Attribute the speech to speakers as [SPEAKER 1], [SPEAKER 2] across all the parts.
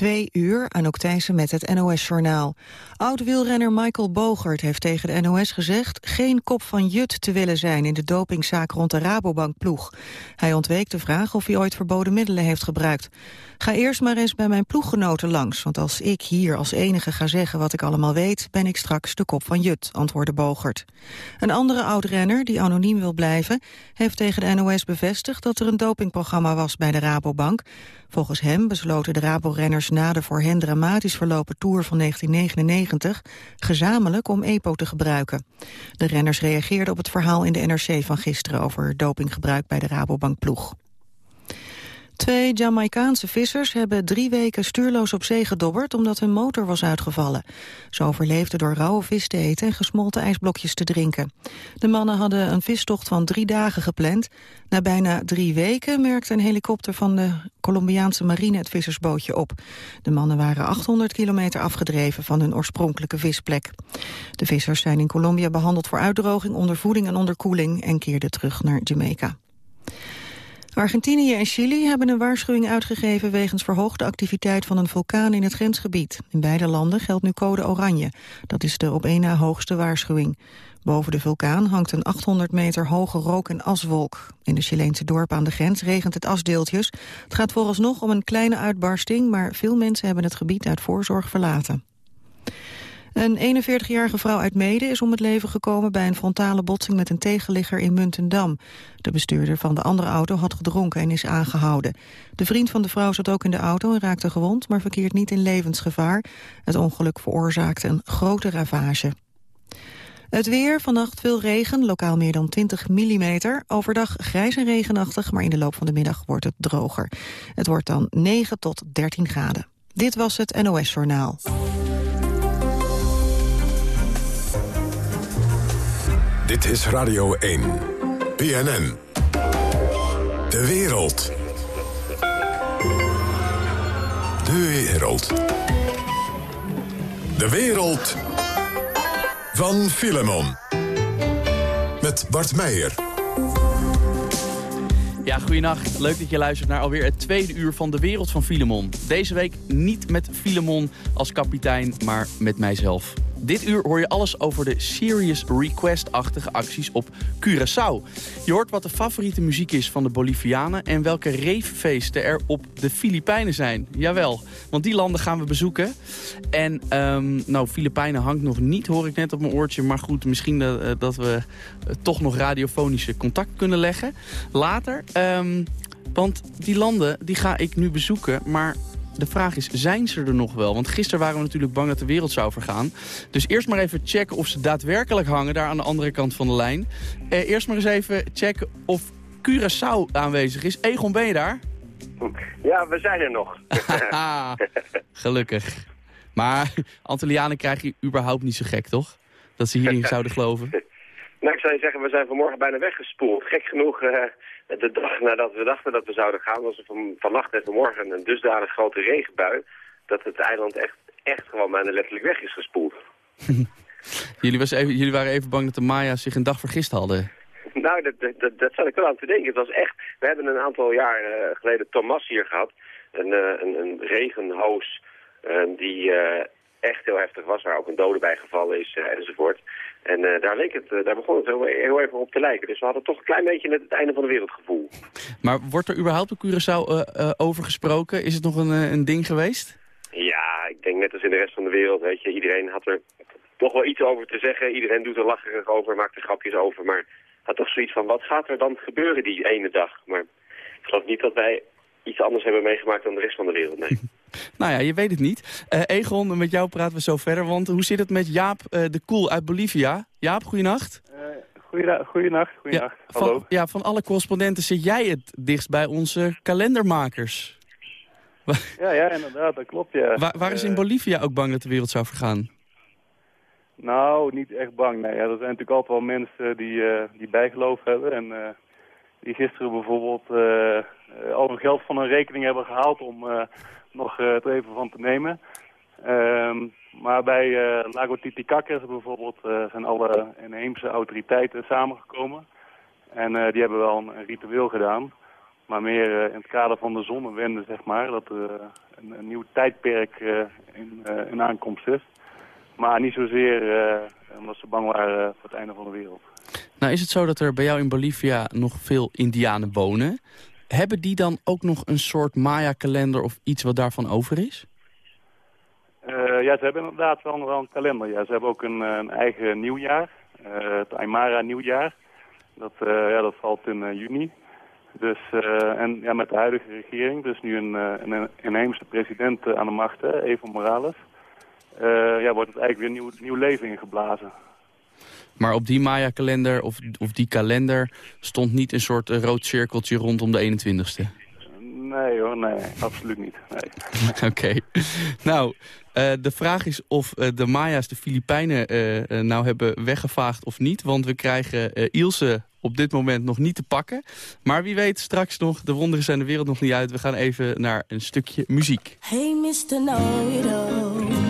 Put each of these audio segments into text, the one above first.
[SPEAKER 1] Twee uur, Anouk Thijssen met het NOS-journaal. Oud-wielrenner Michael Bogert heeft tegen de NOS gezegd... geen kop van jut te willen zijn in de dopingzaak rond de Rabobank-ploeg. Hij ontweek de vraag of hij ooit verboden middelen heeft gebruikt. Ga eerst maar eens bij mijn ploeggenoten langs... want als ik hier als enige ga zeggen wat ik allemaal weet... ben ik straks de kop van jut, antwoordde Bogert. Een andere oud-renner, die anoniem wil blijven... heeft tegen de NOS bevestigd dat er een dopingprogramma was bij de Rabobank... Volgens hem besloten de Rabo-renners na de voor hen dramatisch verlopen Tour van 1999 gezamenlijk om EPO te gebruiken. De renners reageerden op het verhaal in de NRC van gisteren over dopinggebruik bij de Rabobank-ploeg. Twee Jamaicaanse vissers hebben drie weken stuurloos op zee gedobberd omdat hun motor was uitgevallen. Ze overleefden door rauwe vis te eten en gesmolten ijsblokjes te drinken. De mannen hadden een vistocht van drie dagen gepland. Na bijna drie weken merkte een helikopter van de Colombiaanse marine het vissersbootje op. De mannen waren 800 kilometer afgedreven van hun oorspronkelijke visplek. De vissers zijn in Colombia behandeld voor uitdroging, ondervoeding en onderkoeling en keerden terug naar Jamaica. Argentinië en Chili hebben een waarschuwing uitgegeven wegens verhoogde activiteit van een vulkaan in het grensgebied. In beide landen geldt nu code oranje. Dat is de op één na hoogste waarschuwing. Boven de vulkaan hangt een 800 meter hoge rook- en aswolk. In de Chileense dorp aan de grens regent het asdeeltjes. Het gaat vooralsnog om een kleine uitbarsting, maar veel mensen hebben het gebied uit voorzorg verlaten. Een 41-jarige vrouw uit Mede is om het leven gekomen bij een frontale botsing met een tegenligger in Muntendam. De bestuurder van de andere auto had gedronken en is aangehouden. De vriend van de vrouw zat ook in de auto en raakte gewond, maar verkeert niet in levensgevaar. Het ongeluk veroorzaakte een grote ravage. Het weer, vannacht veel regen, lokaal meer dan 20 mm. Overdag grijs en regenachtig, maar in de loop van de middag wordt het droger. Het wordt dan 9 tot 13 graden. Dit was het NOS Journaal.
[SPEAKER 2] Dit is Radio 1. PNN. De wereld. De wereld. De wereld van Filemon. Met Bart Meijer.
[SPEAKER 3] Ja, goeienacht. Leuk dat je luistert naar alweer het tweede uur van De Wereld van Filemon. Deze week niet met Filemon als kapitein, maar met mijzelf. Dit uur hoor je alles over de Serious Request-achtige acties op Curaçao. Je hoort wat de favoriete muziek is van de Bolivianen... en welke reeffeesten er op de Filipijnen zijn. Jawel, want die landen gaan we bezoeken. En um, nou, Filipijnen hangt nog niet, hoor ik net op mijn oortje. Maar goed, misschien dat, eh, dat we uh, toch nog radiofonische contact kunnen leggen. Later, um, want die landen die ga ik nu bezoeken... maar de vraag is, zijn ze er nog wel? Want gisteren waren we natuurlijk bang dat de wereld zou vergaan. Dus eerst maar even checken of ze daadwerkelijk hangen daar aan de andere kant van de lijn. Eh, eerst maar eens even checken of Curaçao aanwezig is. Egon, ben je daar?
[SPEAKER 4] Ja, we zijn er nog.
[SPEAKER 3] Gelukkig. Maar Antillianen krijg je überhaupt niet zo gek, toch? Dat ze hierin zouden geloven.
[SPEAKER 4] Nou, ik zou je zeggen, we zijn vanmorgen bijna weggespoeld. Gek genoeg... Uh de dag nadat we dachten dat we zouden gaan, was er van, vannacht en vanmorgen een dusdanig grote regenbui... dat het eiland echt, echt gewoon bijna letterlijk weg is gespoeld.
[SPEAKER 3] jullie, was even, jullie waren even bang dat de Maya's zich een dag vergist hadden.
[SPEAKER 4] Nou, dat, dat, dat zat ik wel aan te denken. Het was echt... We hebben een aantal jaar uh, geleden Thomas hier gehad. Een, uh, een, een regenhoos uh, die echt heel heftig was, waar ook een dode bij gevallen is enzovoort. En uh, daar, leek het, uh, daar begon het heel, heel, even op te lijken. Dus we hadden toch een klein beetje net het einde van de wereld gevoel.
[SPEAKER 3] Maar wordt er überhaupt op Curaçao uh, over gesproken? Is het nog een, een ding geweest?
[SPEAKER 4] Ja, ik denk net als in de rest van de wereld. Weet je, iedereen had er toch wel iets over te zeggen. Iedereen doet er lacherig over, maakt er grapjes over. Maar had toch zoiets van, wat gaat er dan gebeuren die ene dag? Maar ik geloof niet dat wij iets anders hebben meegemaakt dan de rest van de wereld, nee.
[SPEAKER 3] nou ja, je weet het niet. Uh, Egon, met jou praten we zo verder. Want hoe zit het met Jaap uh, de Koel uit Bolivia? Jaap, goeienacht.
[SPEAKER 5] Uh, goeienacht, goeienacht.
[SPEAKER 3] Ja, Hallo. Van, ja, van alle correspondenten zit jij het dichtst bij onze kalendermakers.
[SPEAKER 5] ja, ja, inderdaad, dat klopt, ja.
[SPEAKER 3] Waar, waar is in Bolivia ook bang dat de wereld zou vergaan?
[SPEAKER 5] Nou, niet echt bang. Nee. Ja, er zijn natuurlijk altijd wel mensen die, die bijgeloof hebben. En die gisteren bijvoorbeeld al hun geld van hun rekening hebben gehaald om nog uh, het even van te nemen. Um, maar bij uh, Lago Titicaca bijvoorbeeld uh, zijn alle inheemse autoriteiten samengekomen. En die hebben wel een, ritueel gedaan. Maar meer in het kader van de zonnewende, zeg maar. Dat er een, een, nieuw tijdperk in, in aankomst is. Maar niet zozeer omdat ze bang waren voor het einde van de wereld.
[SPEAKER 3] Nou is het zo dat er bij jou in Bolivia nog veel indianen wonen. Hebben die dan ook nog een soort Maya-kalender of iets wat daarvan over is?
[SPEAKER 5] Uh, ja, ze hebben inderdaad wel, wel een kalender. Ja. Ze hebben ook een, een eigen nieuwjaar, uh, het Aymara nieuwjaar. Dat, ja, dat valt in juni. Dus, en ja, met de huidige regering, dus nu een, een inheemse president aan de macht, Evo Morales, ja, wordt het eigenlijk weer nieuw, nieuw leven ingeblazen.
[SPEAKER 3] Maar op die Maya-kalender of, of die kalender stond niet een soort rood cirkeltje rondom de 21ste?
[SPEAKER 5] Nee hoor, nee, absoluut niet. Nee.
[SPEAKER 3] Oké. Nou, uh, de vraag is of uh, de Maya's de Filipijnen uh, nou hebben weggevaagd of niet. Want we krijgen Ilse op dit moment nog niet te pakken. Maar wie weet straks nog, de wonderen zijn de wereld nog niet uit. We gaan even naar een stukje muziek.
[SPEAKER 6] Hey Mr. Know-it-all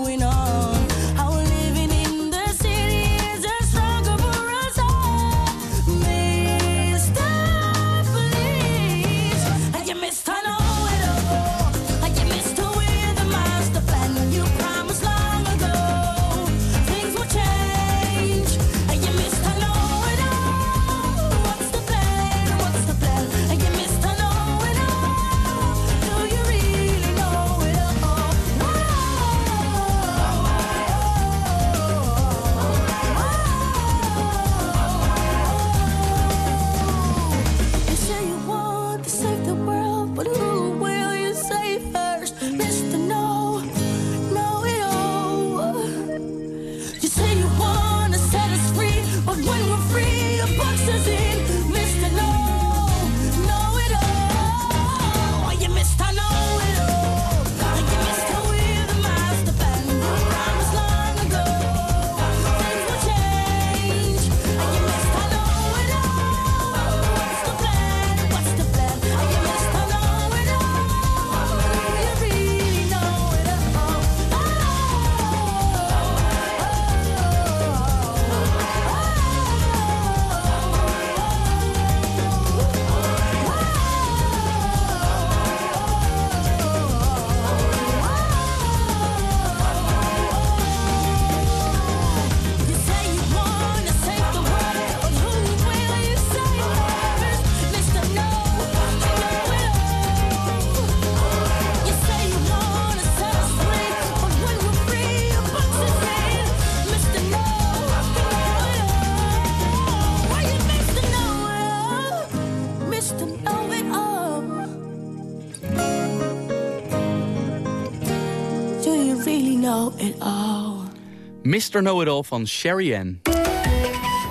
[SPEAKER 3] Mr. Know-it-all van Sherry Ann.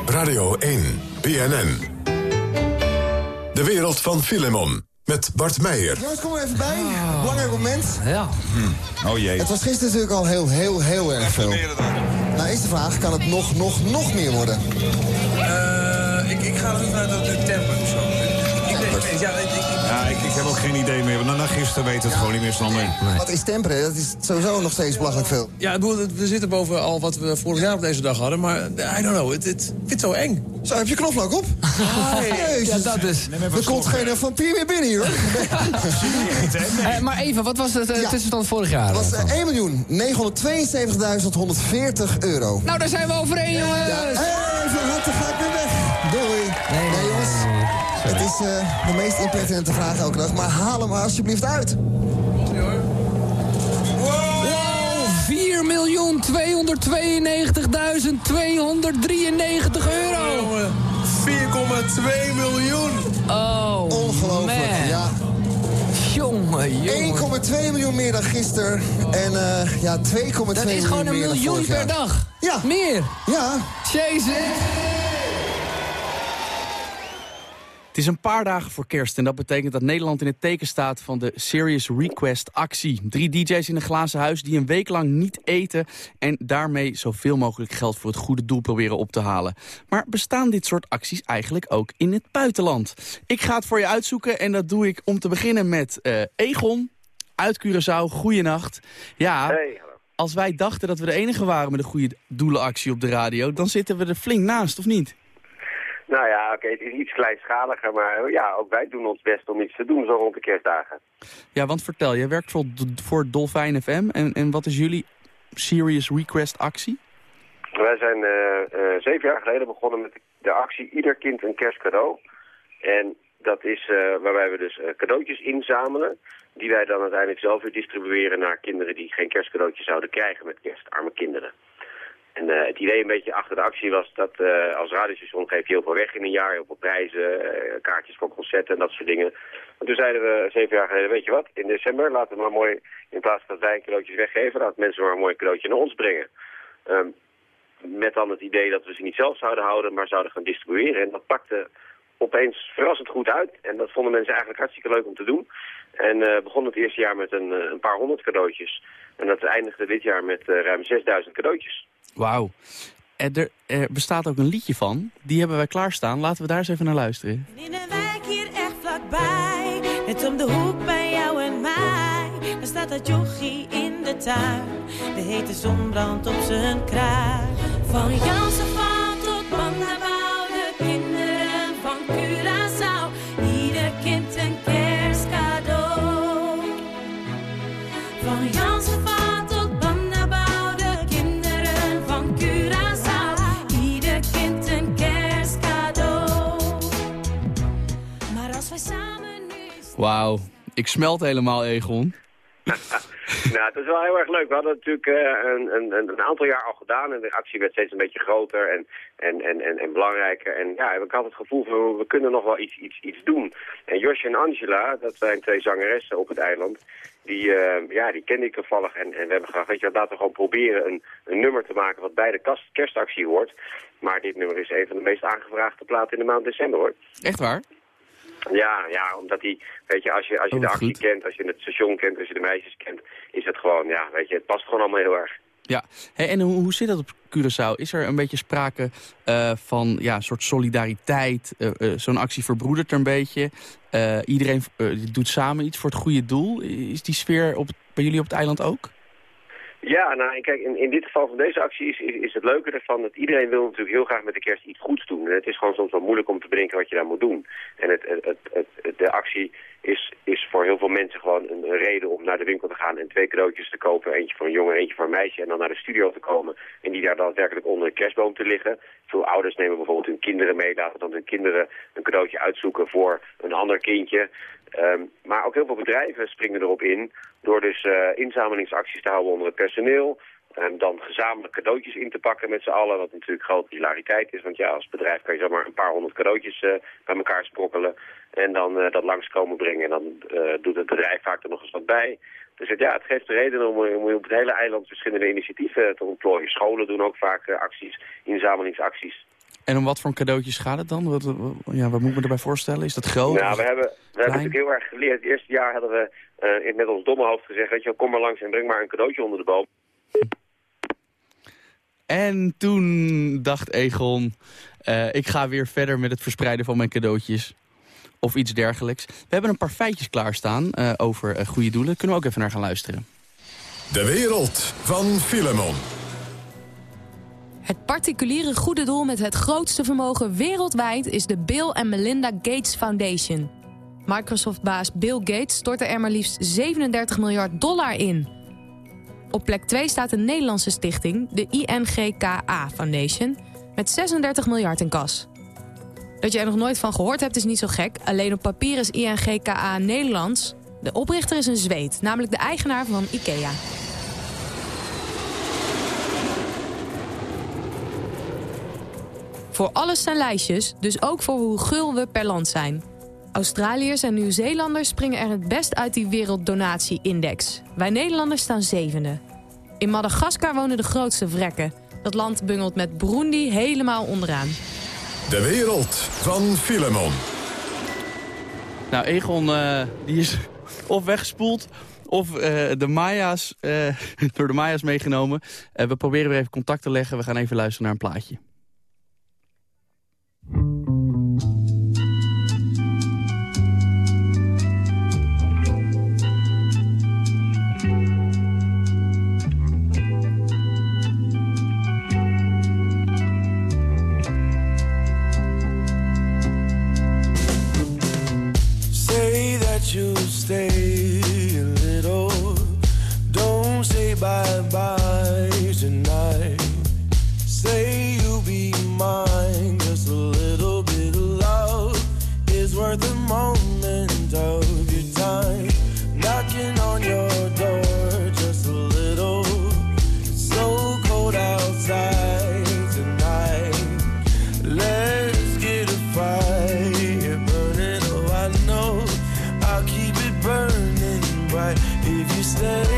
[SPEAKER 2] Radio 1, BNN. De wereld van Filemon. Met Bart Meijer.
[SPEAKER 7] Jongens, kom er even bij. Oh. Belangrijk moment.
[SPEAKER 3] Ja.
[SPEAKER 7] Hm. Oh jee. Het was gisteren natuurlijk al heel, heel, heel erg veel. Nou, eerste vraag. Kan het nog, nog, nog meer worden?
[SPEAKER 8] Uh, ik, ik ga ervan uit dat het tempo Ja, ik, ik, heb ook geen idee meer. Na, na gisteren weet het gewoon niet meer, Sander.
[SPEAKER 7] Nee. Wat is temperen? Dat is sowieso nog steeds belachelijk veel.
[SPEAKER 9] Ja, we zitten boven al wat we vorig jaar op deze dag hadden. Maar I don't know, het, het, ik vind het zo eng.
[SPEAKER 7] Zo, heb je knoflook op?
[SPEAKER 9] Ah,
[SPEAKER 7] Jezus.
[SPEAKER 9] ja, dat is.
[SPEAKER 7] Er komt geen vampier meer binnen hier, hoor.
[SPEAKER 9] Uh, maar even, wat was de uh, tussenstand vorig jaar?
[SPEAKER 7] Dat was uh, 1 miljoen 972.140 euro.
[SPEAKER 9] Nou, daar zijn we overheen, jongens.
[SPEAKER 7] Ja, even, wat, dan ga ik weer weg. Is uh, de meest impertinente vraag elke dag, maar haal hem alsjeblieft uit.
[SPEAKER 9] miljoen 292.293 euro.
[SPEAKER 8] 4,2 miljoen.
[SPEAKER 9] Oh,
[SPEAKER 7] Ongelooflijk,
[SPEAKER 9] man.
[SPEAKER 7] ja.
[SPEAKER 9] Jongen, jongen.
[SPEAKER 7] 1,2 miljoen meer dan gisteren. En uh, ja, 2,2 miljoen meer
[SPEAKER 9] Dat is gewoon een miljoen per dag.
[SPEAKER 7] Ja.
[SPEAKER 9] Meer.
[SPEAKER 7] Ja.
[SPEAKER 9] Jezus.
[SPEAKER 3] Het is een paar dagen voor kerst en dat betekent dat Nederland in het teken staat van de Serious Request actie. Drie DJ's in een glazen huis die een week lang niet eten en daarmee zoveel mogelijk geld voor het goede doel proberen op te halen. Maar bestaan dit soort acties eigenlijk ook in het buitenland? Ik ga het voor je uitzoeken en dat doe ik om te beginnen met uh, Egon uit Curaçao. Goeienacht. Ja,
[SPEAKER 4] hey,
[SPEAKER 3] als wij dachten dat we de enige waren met een goede doelenactie op de radio, dan zitten we er flink naast, of niet?
[SPEAKER 4] Nou ja, oké, okay, het is iets kleinschaliger, maar ja, ook wij doen ons best om iets te doen zo rond de kerstdagen.
[SPEAKER 3] Ja, want vertel, jij werkt voor, voor Dolfijn FM en, en wat is jullie Serious Request actie?
[SPEAKER 4] Wij zijn uh, uh, zeven jaar geleden begonnen met de actie Ieder kind een kerstcadeau. En dat is uh, waarbij we dus cadeautjes inzamelen, die wij dan uiteindelijk zelf weer distribueren naar kinderen die geen kerstcadeautje zouden krijgen met kerst, arme kinderen. En uh, het idee een beetje achter de actie was dat uh, als radiostation geef je heel veel weg in een jaar. Heel veel prijzen, uh, kaartjes voor concerten en dat soort dingen. En toen zeiden we zeven jaar geleden, weet je wat, in december laten we maar mooi, in plaats van dat wij cadeautjes weggeven, laten mensen maar een mooi cadeautje naar ons brengen. Um, met dan het idee dat we ze niet zelf zouden houden, maar zouden gaan distribueren. En dat pakte opeens verrassend goed uit. En dat vonden mensen eigenlijk hartstikke leuk om te doen. En uh, begon het eerste jaar met een, een paar honderd cadeautjes. En dat eindigde dit jaar met ruim 6000 cadeautjes.
[SPEAKER 3] Wauw. Er, er, bestaat ook een liedje van. Die hebben wij klaarstaan. Laten we daar eens even naar luisteren.
[SPEAKER 6] In een wijk hier echt vlakbij. Net om de hoek bij jou en mij. Daar staat dat jochie in de tuin. De hete zon brandt op zijn kraag. Van Jansen van
[SPEAKER 3] Wauw. Ik smelt helemaal, Egon.
[SPEAKER 4] nou, het is wel heel erg leuk. We hadden natuurlijk uh, een, een, een, aantal jaar al gedaan en de actie werd steeds een beetje groter en, en, en, en, en belangrijker. En ja, ik had het gevoel van we kunnen nog wel iets, iets, iets doen. En Josje en Angela, dat zijn twee zangeressen op het eiland, die, uh, ja, die kende ik toevallig. En, en we hebben gedacht, weet je, laten we gewoon proberen een, een nummer te maken wat bij de kast, kerstactie hoort. Maar dit nummer is een van de meest aangevraagde platen in de maand december, hoor.
[SPEAKER 3] Echt waar?
[SPEAKER 4] Ja, ja, omdat die, weet je, als je, als je
[SPEAKER 3] Oh,
[SPEAKER 4] de actie
[SPEAKER 3] goed.
[SPEAKER 4] kent, als je het station kent, als je de meisjes kent, is het gewoon, ja, weet je, het past gewoon allemaal heel erg.
[SPEAKER 3] Ja. Hey, en hoe, hoe zit dat op Curaçao? Is er een beetje sprake uh, van ja, een soort solidariteit? Uh, uh, Zo'n actie verbroedert er een beetje. iedereen doet samen iets voor het goede doel. Is die sfeer op, bij jullie op het eiland ook?
[SPEAKER 4] Ja, nou, kijk, in, in dit geval van deze actie is, is, het leuke ervan dat iedereen wil natuurlijk heel graag met de kerst iets goeds doen. En het is gewoon soms wel moeilijk om te bedenken wat je daar moet doen. En het, het, het, de actie is, is voor heel veel mensen gewoon een, reden om naar de winkel te gaan en twee cadeautjes te kopen. Eentje voor een jongen, eentje voor een meisje. En dan naar de studio te komen en die daar daadwerkelijk onder een kerstboom te liggen. Veel ouders nemen bijvoorbeeld hun kinderen mee, laten dan hun kinderen een cadeautje uitzoeken voor een ander kindje. Um, maar ook heel veel bedrijven springen erop in door dus uh, inzamelingsacties te houden onder het personeel. En dan gezamenlijk cadeautjes in te pakken met z'n allen, wat natuurlijk grote hilariteit is. Want ja, als bedrijf kan je zomaar een paar honderd cadeautjes uh, bij elkaar sprokkelen. En dan uh, dat langskomen brengen. En dan doet het bedrijf vaak er nog eens wat bij. Dus het, ja, het geeft de reden om, om op het hele eiland verschillende initiatieven te ontplooien. Scholen doen ook vaak acties, inzamelingsacties.
[SPEAKER 3] En om wat voor cadeautjes gaat het dan? Wat, ja, wat moet ik me erbij voorstellen? Is dat groot?
[SPEAKER 4] Nou, we hebben, we hebben natuurlijk heel erg geleerd. Het eerste jaar hadden we uh, met ons domme hoofd gezegd... weet je, kom maar langs en breng maar een cadeautje onder de boom.
[SPEAKER 3] En toen dacht Egon... Uh, ik ga weer verder met het verspreiden van mijn cadeautjes.
[SPEAKER 10] of iets dergelijks. We hebben een paar feitjes klaarstaan uh, over uh, goede doelen. Kunnen we ook even naar gaan luisteren.
[SPEAKER 2] De wereld van Filemon.
[SPEAKER 11] Het particuliere goede doel met het grootste vermogen wereldwijd... is de Bill en Melinda Gates Foundation. Microsoft-baas Bill Gates stortte er maar liefst 37 miljard dollar in. Op plek 2 staat een Nederlandse stichting, de INGKA Foundation... met 36 miljard in kas. Dat je er nog nooit van gehoord hebt is niet zo gek. Alleen op papier is INGKA Nederlands. De oprichter is een Zweed, namelijk de eigenaar van IKEA. Voor alles zijn lijstjes, dus ook voor hoe gul we per land zijn. Australiërs en Nieuw-Zeelanders springen er het best uit die Werelddonatie-index. Wij Nederlanders staan zevende. In Madagaskar wonen de grootste vrekken. Dat land bungelt met Burundi helemaal onderaan.
[SPEAKER 2] De wereld van Filemon.
[SPEAKER 10] Nou, Egon uh, die is of weggespoeld of uh, de Maya's, uh, door de Maya's meegenomen. we proberen weer even contact te leggen. We gaan even luisteren naar een plaatje. you stay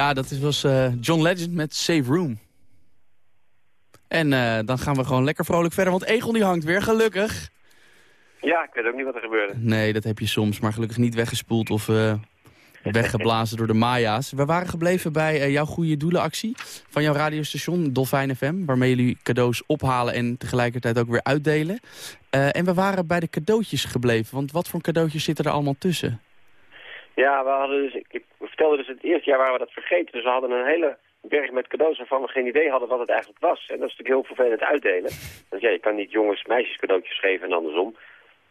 [SPEAKER 10] Ja, dat was uh, John Legend met Save Room. En uh, dan gaan we gewoon lekker vrolijk verder, want Egon die hangt weer, gelukkig.
[SPEAKER 4] Ja, ik weet ook niet wat er gebeurde.
[SPEAKER 3] Nee, dat heb je soms, maar gelukkig niet weggespoeld of uh, weggeblazen door de Maya's. We waren gebleven bij jouw goede doelenactie van jouw radiostation Dolfijn FM... waarmee jullie cadeaus ophalen en tegelijkertijd ook weer uitdelen. En we waren bij de cadeautjes gebleven, want wat voor cadeautjes zitten er allemaal tussen?
[SPEAKER 4] Ja, we hadden dus, ik vertelde dus het eerste jaar waren we dat vergeten. Dus we hadden een hele berg met cadeaus waarvan we geen idee hadden wat het eigenlijk was. En dat is natuurlijk heel vervelend uitdelen. Want ja, je kan niet jongens meisjes cadeautjes geven en andersom.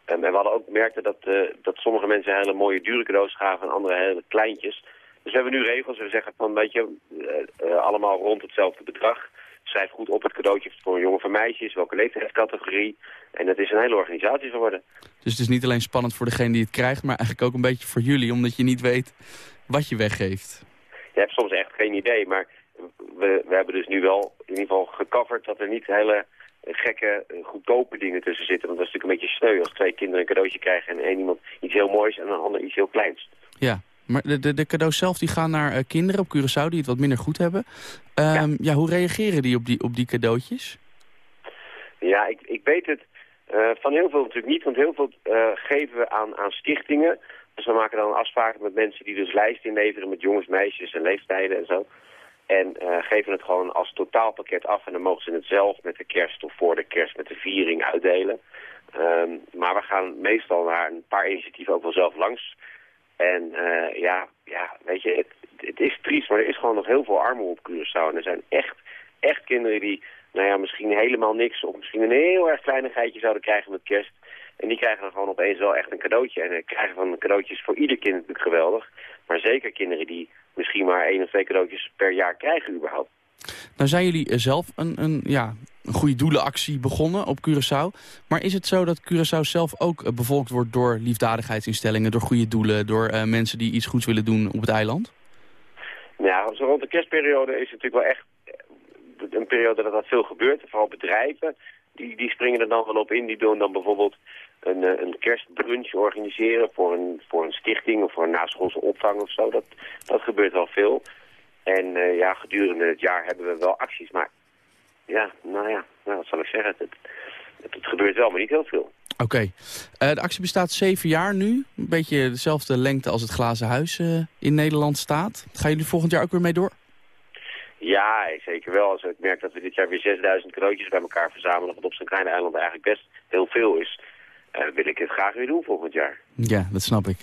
[SPEAKER 4] En we hadden ook merkte dat, uh, dat sommige mensen hele mooie dure cadeaus gaven en andere hele kleintjes. Dus we hebben nu regels. We zeggen van, weet je, uh, uh, allemaal rond hetzelfde bedrag. Schrijf goed op het cadeautje voor een jongen van meisjes, welke leeftijdscategorie. En het is een hele organisatie geworden.
[SPEAKER 3] Dus het is niet alleen spannend voor degene die het krijgt, maar eigenlijk ook een beetje voor jullie, omdat je niet weet wat je weggeeft.
[SPEAKER 4] Je hebt soms echt geen idee, maar we, we hebben dus nu wel in ieder geval gecoverd dat er niet hele gekke, goedkope dingen tussen zitten. Want dat is natuurlijk een beetje sneu als twee kinderen een cadeautje krijgen en één iemand iets heel moois en een ander iets heel kleins.
[SPEAKER 3] Ja, maar de, de, de cadeaus zelf die gaan naar uh, kinderen op Curaçao die het wat minder goed hebben. Um, ja. ja. hoe reageren die op die, op die cadeautjes?
[SPEAKER 4] Ja, ik, ik weet het uh, van heel veel natuurlijk niet, want heel veel uh, geven we aan, aan stichtingen. Dus we maken dan afspraken met mensen die dus lijsten inleveren met jongens, meisjes en leeftijden en zo. En uh, geven het gewoon als totaalpakket af. En dan mogen ze het zelf met de kerst of voor de kerst met de viering uitdelen. Um, maar we gaan meestal naar een paar initiatieven ook wel zelf langs. En ja, ja, weet je, het, het, is triest, maar er is gewoon nog heel veel armoede op Curaçao. En er zijn echt, echt kinderen die, nou ja, misschien helemaal niks... of misschien een heel erg kleinigheidje zouden krijgen met kerst. En die krijgen dan gewoon opeens wel echt een cadeautje. En krijgen van cadeautjes voor ieder kind natuurlijk geweldig. Maar zeker kinderen die misschien maar één of twee cadeautjes per jaar krijgen überhaupt.
[SPEAKER 3] Nou zijn jullie zelf een, een, ja, een goede doelenactie begonnen op Curaçao. Maar is het zo dat Curaçao zelf ook bevolkt wordt door liefdadigheidsinstellingen... door goede doelen, door uh, mensen die iets goeds willen doen op het eiland?
[SPEAKER 4] Ja, zo rond de kerstperiode is het natuurlijk wel echt een periode dat dat veel gebeurt. Vooral bedrijven, die, die springen er dan wel op in. Die doen dan bijvoorbeeld een, een kerstbrunch organiseren voor een, voor een stichting of voor een naschoolse opvang of zo. Dat, dat gebeurt wel veel. En ja, gedurende het jaar hebben we wel acties. Maar ja, nou ja, nou, wat zal ik zeggen? Het, het, het gebeurt wel, maar niet heel veel.
[SPEAKER 3] Oké. Okay. Uh, de actie bestaat zeven jaar nu. Een beetje dezelfde lengte als het Glazen Huis uh, in Nederland staat. Gaan jullie volgend jaar ook weer mee door?
[SPEAKER 4] Ja, zeker wel. Als ik merk dat we dit jaar weer 6000 cadeautjes bij elkaar verzamelen... wat op zo'n kleine eiland eigenlijk best heel veel is... Wil ik het graag weer doen volgend jaar.
[SPEAKER 3] Ja, dat snap ik.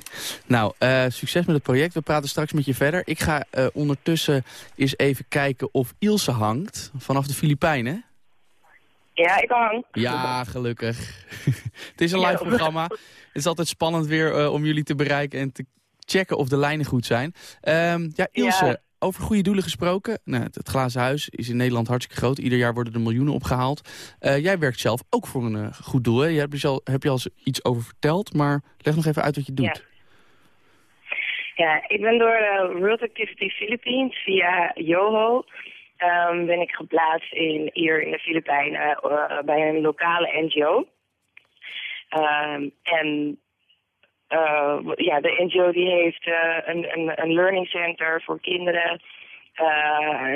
[SPEAKER 3] Nou, uh, succes met het project. We praten straks met je verder. Ik ga uh, ondertussen eens even kijken of Ilse hangt vanaf de Filipijnen.
[SPEAKER 12] Ja, ik hang.
[SPEAKER 3] Ja, gelukkig. het is een live programma. Het is altijd spannend weer om jullie te bereiken en te checken of de lijnen goed zijn. Um, ja, Ilse, ja. Over goede doelen gesproken. Nou, het, Glazen Huis is in Nederland hartstikke groot. Ieder jaar worden er miljoenen opgehaald. Uh, jij werkt zelf ook voor een uh, goed doel. Hè? Je hebt, je al, heb je al iets over verteld, maar leg nog even uit wat je doet.
[SPEAKER 12] Ja, ja ik ben door uh, World Activity Philippines via Yoho... Um, ben ik geplaatst in, hier in de Filipijnen bij een lokale NGO. Um, en uh, ja, de NGO die heeft uh, een, een, een learning center voor kinderen. Uh,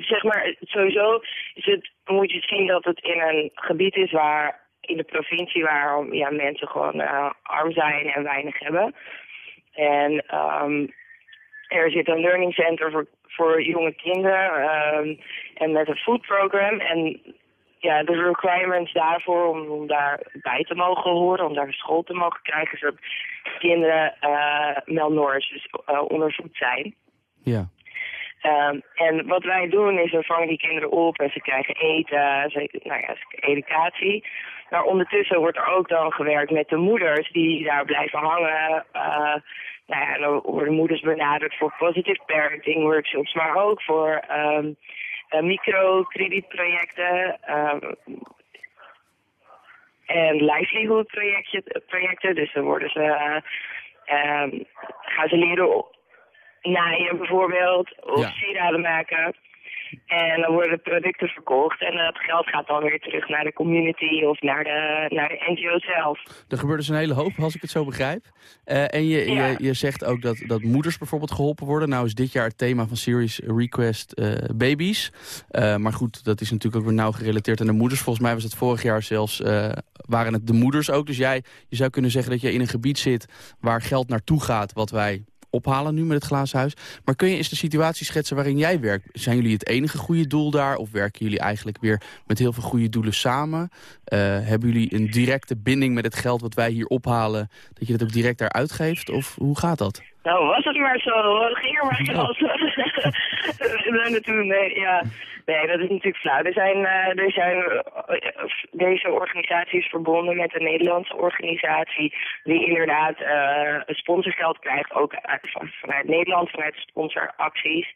[SPEAKER 12] zeg maar, sowieso is het, moet je zien dat het in een gebied is waar, in de provincie waar ja, mensen gewoon arm zijn en weinig hebben. En um, er zit een learning center voor, voor jonge kinderen um, en met een food program. En ja, de requirements daarvoor om, om daar bij te mogen horen, om daar school te mogen krijgen, zodat kinderen uh, malnourished, dus uh, ondervoed zijn.
[SPEAKER 3] Ja.
[SPEAKER 12] Um, en wat wij doen is, we vangen die kinderen op en ze krijgen eten, ze, nou ja, educatie. Maar ondertussen wordt er ook dan gewerkt met de moeders die daar blijven hangen. Uh, nou ja, dan worden moeders benaderd voor positive parenting workshops, maar ook voor um, uh, microkredietprojecten um, en livelihood projecten. Dus dan worden ze, um, gaan ze leren naaien bijvoorbeeld, of ja. sieraden maken. En dan worden producten verkocht en dat geld gaat dan weer terug naar de community of naar de, naar de NGO zelf.
[SPEAKER 3] Er gebeurt dus een hele hoop, als ik het zo begrijp. Uh, en je,
[SPEAKER 12] Ja.
[SPEAKER 3] je, je zegt ook dat, dat moeders bijvoorbeeld geholpen worden. Nou is dit jaar het thema van Series Request eh, baby's. Uh, maar goed, dat is natuurlijk ook weer nauw gerelateerd aan de moeders. Volgens mij was het vorig jaar zelfs, uh, waren het de moeders ook. Dus jij, je zou kunnen zeggen dat je in een gebied zit waar geld naartoe gaat... wat wij ophalen nu met het glazen huis. Maar kun je eens de situatie schetsen waarin jij werkt? Zijn jullie het enige goede doel daar? Of werken jullie eigenlijk weer met heel veel goede doelen samen? Uh, hebben jullie een directe binding met het geld wat wij hier ophalen... dat je dat ook direct daar uitgeeft? Of hoe gaat dat?
[SPEAKER 12] Nou, was het maar zo. Ging er maar geld. Ja. toen, nee, ja. nee, dat is natuurlijk flauw. Er zijn, uh, er zijn uh, deze organisatie is verbonden met een Nederlandse organisatie die inderdaad uh, sponsorgeld krijgt, ook van, vanuit Nederland, vanuit sponsoracties.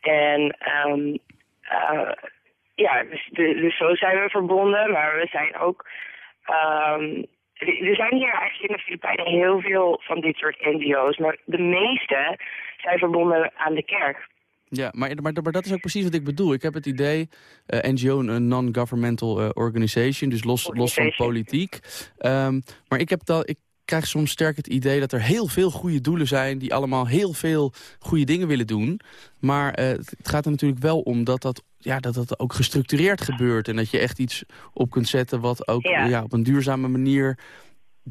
[SPEAKER 12] En um, ja, dus, dus zo zijn we verbonden, maar we zijn ook... Um, er zijn hier eigenlijk in de Filipijnen heel veel van dit soort NGO's, maar de meeste zijn verbonden aan de kerk.
[SPEAKER 3] Ja, maar, maar, maar dat is ook precies wat ik bedoel. Ik heb het idee, uh, NGO, een non-governmental uh, organization, dus los, los van politiek. Um, maar ik heb dat, ik krijg soms sterk het idee dat er heel veel goede doelen zijn... die allemaal heel veel goede dingen willen doen. Maar uh, het gaat er natuurlijk wel om dat dat ja, dat dat ook gestructureerd gebeurt. En dat je echt iets op kunt zetten wat ook ja. Ja, op een duurzame manier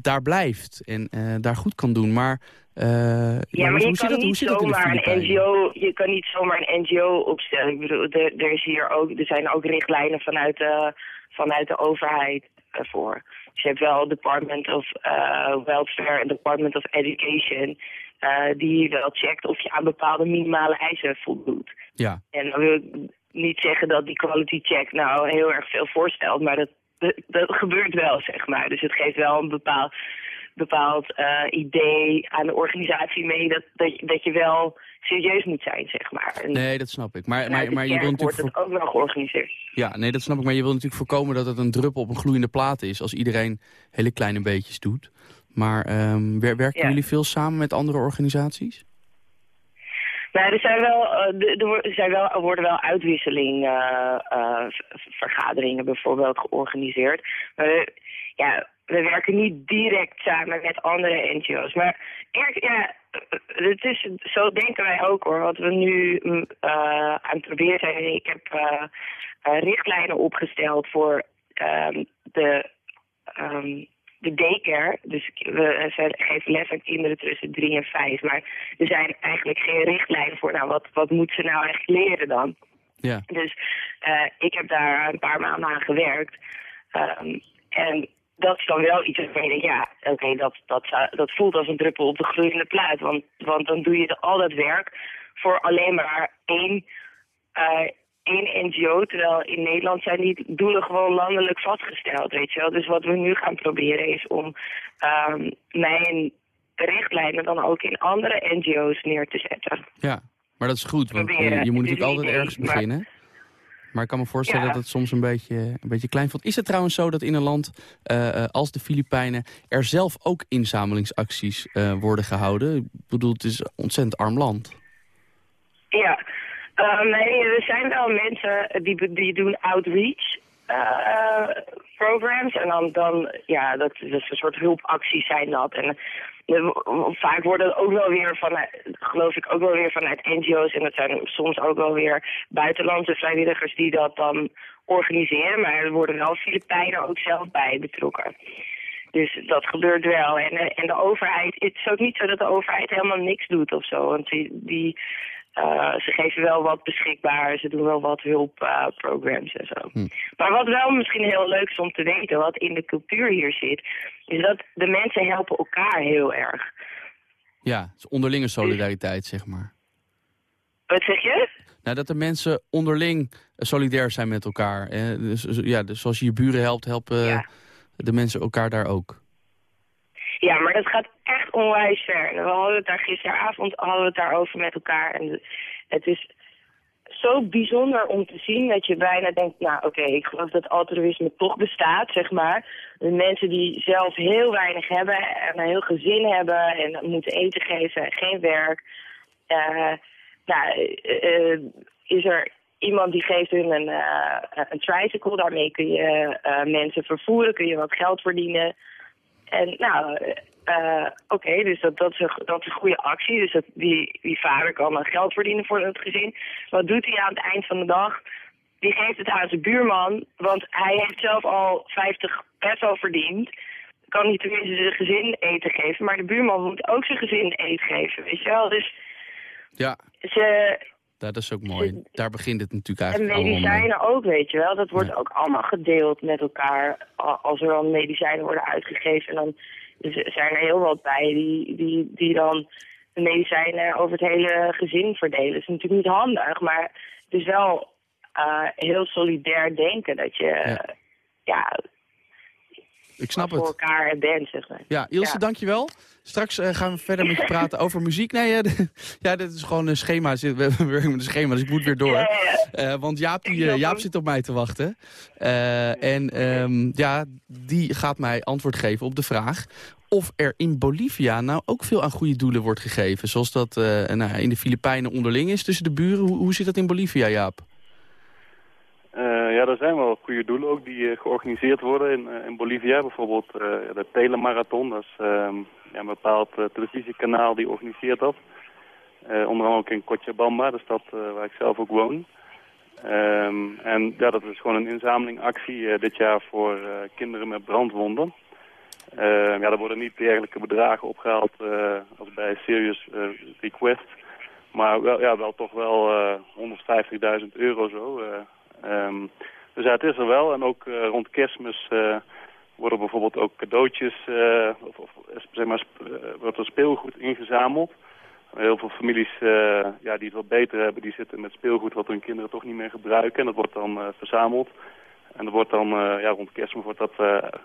[SPEAKER 3] daar blijft. En uh, daar goed kan doen. Maar, uh,
[SPEAKER 12] ja, maar je kan dat, niet zomaar een NGO, je kan niet zomaar een NGO opstellen. Ik bedoel, er, er, is hier ook, er zijn ook richtlijnen vanuit de, vanuit de overheid ervoor. Dus je hebt wel Department of uh, Welfare en Department of Education... Die wel checkt of je aan bepaalde minimale eisen voldoet.
[SPEAKER 3] Ja.
[SPEAKER 12] En dan wil ik niet zeggen dat die quality check nou heel erg veel voorstelt, maar dat, dat, gebeurt wel, zeg maar. Dus het geeft wel een bepaald, bepaald uh, idee aan de organisatie mee dat, dat, dat je wel serieus moet zijn, zeg maar. En
[SPEAKER 3] nee, dat snap ik. Maar, maar, maar je wil natuurlijk
[SPEAKER 12] wordt het ook wel georganiseerd.
[SPEAKER 3] Ja, nee, dat snap ik. Maar je wil natuurlijk voorkomen dat het een druppel op een gloeiende plaat is... als iedereen hele kleine beetjes doet. Maar um, werken ja. jullie veel samen met andere organisaties?
[SPEAKER 12] Nou, er zijn wel, uh, er zijn wel, er worden wel uitwisseling uh, uh, vergaderingen bijvoorbeeld georganiseerd. Maar ja, we werken niet direct samen met andere NGO's. Maar ja, het is, zo denken wij ook hoor. Wat we nu aan het proberen zijn. Ik heb richtlijnen opgesteld voor um, de... Um, de daycare, dus we geven les aan kinderen tussen drie en vijf. Maar er zijn eigenlijk geen richtlijnen voor, nou, wat, wat moeten ze nou eigenlijk leren dan?
[SPEAKER 3] Ja.
[SPEAKER 12] Dus uh, ik heb daar een paar maanden aan gewerkt. Um, en dat is dan wel iets waarvan je denkt, ja, oké, okay, dat, dat, dat voelt als een druppel op de gloeiende plaat. Want, want dan doe je al dat werk voor alleen maar één... Uh, één NGO, terwijl in Nederland zijn die doelen gewoon landelijk vastgesteld, weet je wel. Dus wat we nu gaan proberen is om um, mijn richtlijnen dan ook in andere NGO's neer te zetten.
[SPEAKER 3] Ja, maar dat is goed, want je, je moet natuurlijk altijd ergens beginnen. Maar ik kan me voorstellen ja. dat het soms een beetje, een beetje klein valt. Is het trouwens zo dat in een land uh, als de Filipijnen... er zelf ook inzamelingsacties uh, worden gehouden? Ik bedoel, het is een ontzettend arm land.
[SPEAKER 12] Ja, uh, nee, er zijn wel mensen die, die doen outreach uh, programs. En dan, dan ja, dat, dat is een soort hulpacties zijn dat. En vaak worden ook wel weer vanuit, geloof ik, ook wel weer vanuit NGO's. En dat zijn soms ook wel weer buitenlandse vrijwilligers die dat dan organiseren. Maar er worden wel Filipijnen ook zelf bij betrokken. Dus dat gebeurt wel. En, en de overheid, het is ook niet zo dat de overheid helemaal niks doet of zo. Want die, die uh, ze geven wel wat beschikbaar, ze doen wel wat hulpprograms uh, en zo. Hm. Maar wat wel misschien heel leuk is om te weten, wat in de cultuur hier zit, is dat de mensen helpen elkaar heel erg.
[SPEAKER 3] Ja, het is onderlinge solidariteit, zeg maar.
[SPEAKER 12] Wat zeg je?
[SPEAKER 3] Nou, dat de mensen onderling solidair zijn met elkaar. Hè? Dus, ja, dus zoals je je buren helpt, helpen ja. de mensen elkaar daar ook.
[SPEAKER 12] Maar dat gaat echt onwijs ver. We hadden het daar gisteravond hadden we het daarover met elkaar. En het is zo bijzonder om te zien dat je bijna denkt... nou oké, ik geloof dat altruïsme toch bestaat, zeg maar. De mensen die zelf heel weinig hebben en een heel gezin hebben... en moeten eten geven, geen werk... Uh, nou, uh, is er iemand die geeft hun een, een tricycle. Daarmee kun je mensen vervoeren, kun je wat geld verdienen. En nou, uh, oké, dus dat, dat, is een, dat is een goede actie. Dus dat, die, die vader kan dan geld verdienen voor het gezin. Wat doet hij aan het eind van de dag? Die geeft het aan zijn buurman, want hij heeft zelf al 50 peso verdiend. Kan hij tenminste zijn gezin eten geven, maar de buurman moet ook zijn gezin eten geven, weet je wel? Dus
[SPEAKER 3] ja.
[SPEAKER 12] ze,
[SPEAKER 3] dat is ook mooi. Daar begint het natuurlijk eigenlijk
[SPEAKER 12] En medicijnen ook, weet je wel. Dat wordt ook allemaal gedeeld met elkaar. Als er dan medicijnen worden uitgegeven. En dan zijn er heel wat bij die, die, die dan de medicijnen over het hele gezin verdelen. Dat is natuurlijk niet handig, maar het is wel uh, heel solidair denken dat je... ja, ja
[SPEAKER 3] ik snap
[SPEAKER 12] voor
[SPEAKER 3] het.
[SPEAKER 12] elkaar bent, zeg maar.
[SPEAKER 3] Ja, Ilse, ja. dankjewel. Straks uh, gaan we verder met je praten over muziek. Nee, uh, ja, dit is gewoon een schema. We werken met een schema, dus ik moet weer door.
[SPEAKER 12] Ja, ja,
[SPEAKER 3] uh, want Jaap, die, Jaap zit op mij te wachten. en um, ja, die gaat mij antwoord geven op de vraag of er in Bolivia nou ook veel aan goede doelen wordt gegeven. Zoals dat nou, in de Filipijnen onderling is tussen de buren. Hoe, hoe zit dat in Bolivia, Jaap?
[SPEAKER 5] Uh, ja, er zijn wel goede doelen ook die uh, georganiseerd worden in, uh, in Bolivia. Bijvoorbeeld de Telemarathon, dat is ehm, ja, een bepaald televisiekanaal die organiseert dat. onder andere ook in Cochabamba, de stad waar ik zelf ook woon. Um, en ja, dat is gewoon een inzamelingactie dit jaar voor kinderen met brandwonden. Ehm, ja, er worden niet dergelijke bedragen opgehaald als bij Serious Request. Maar wel, ja, wel toch wel 150.000 euro zo. Um, dus ja, het is er wel. En ook rond kerstmis worden bijvoorbeeld ook cadeautjes, uh, of, of zeg maar, wordt er speelgoed ingezameld. Heel veel families ja, die het wat beter hebben, die zitten met speelgoed wat hun kinderen toch niet meer gebruiken. En dat wordt dan verzameld. En er wordt dan, ja, rond kerstmis wordt dat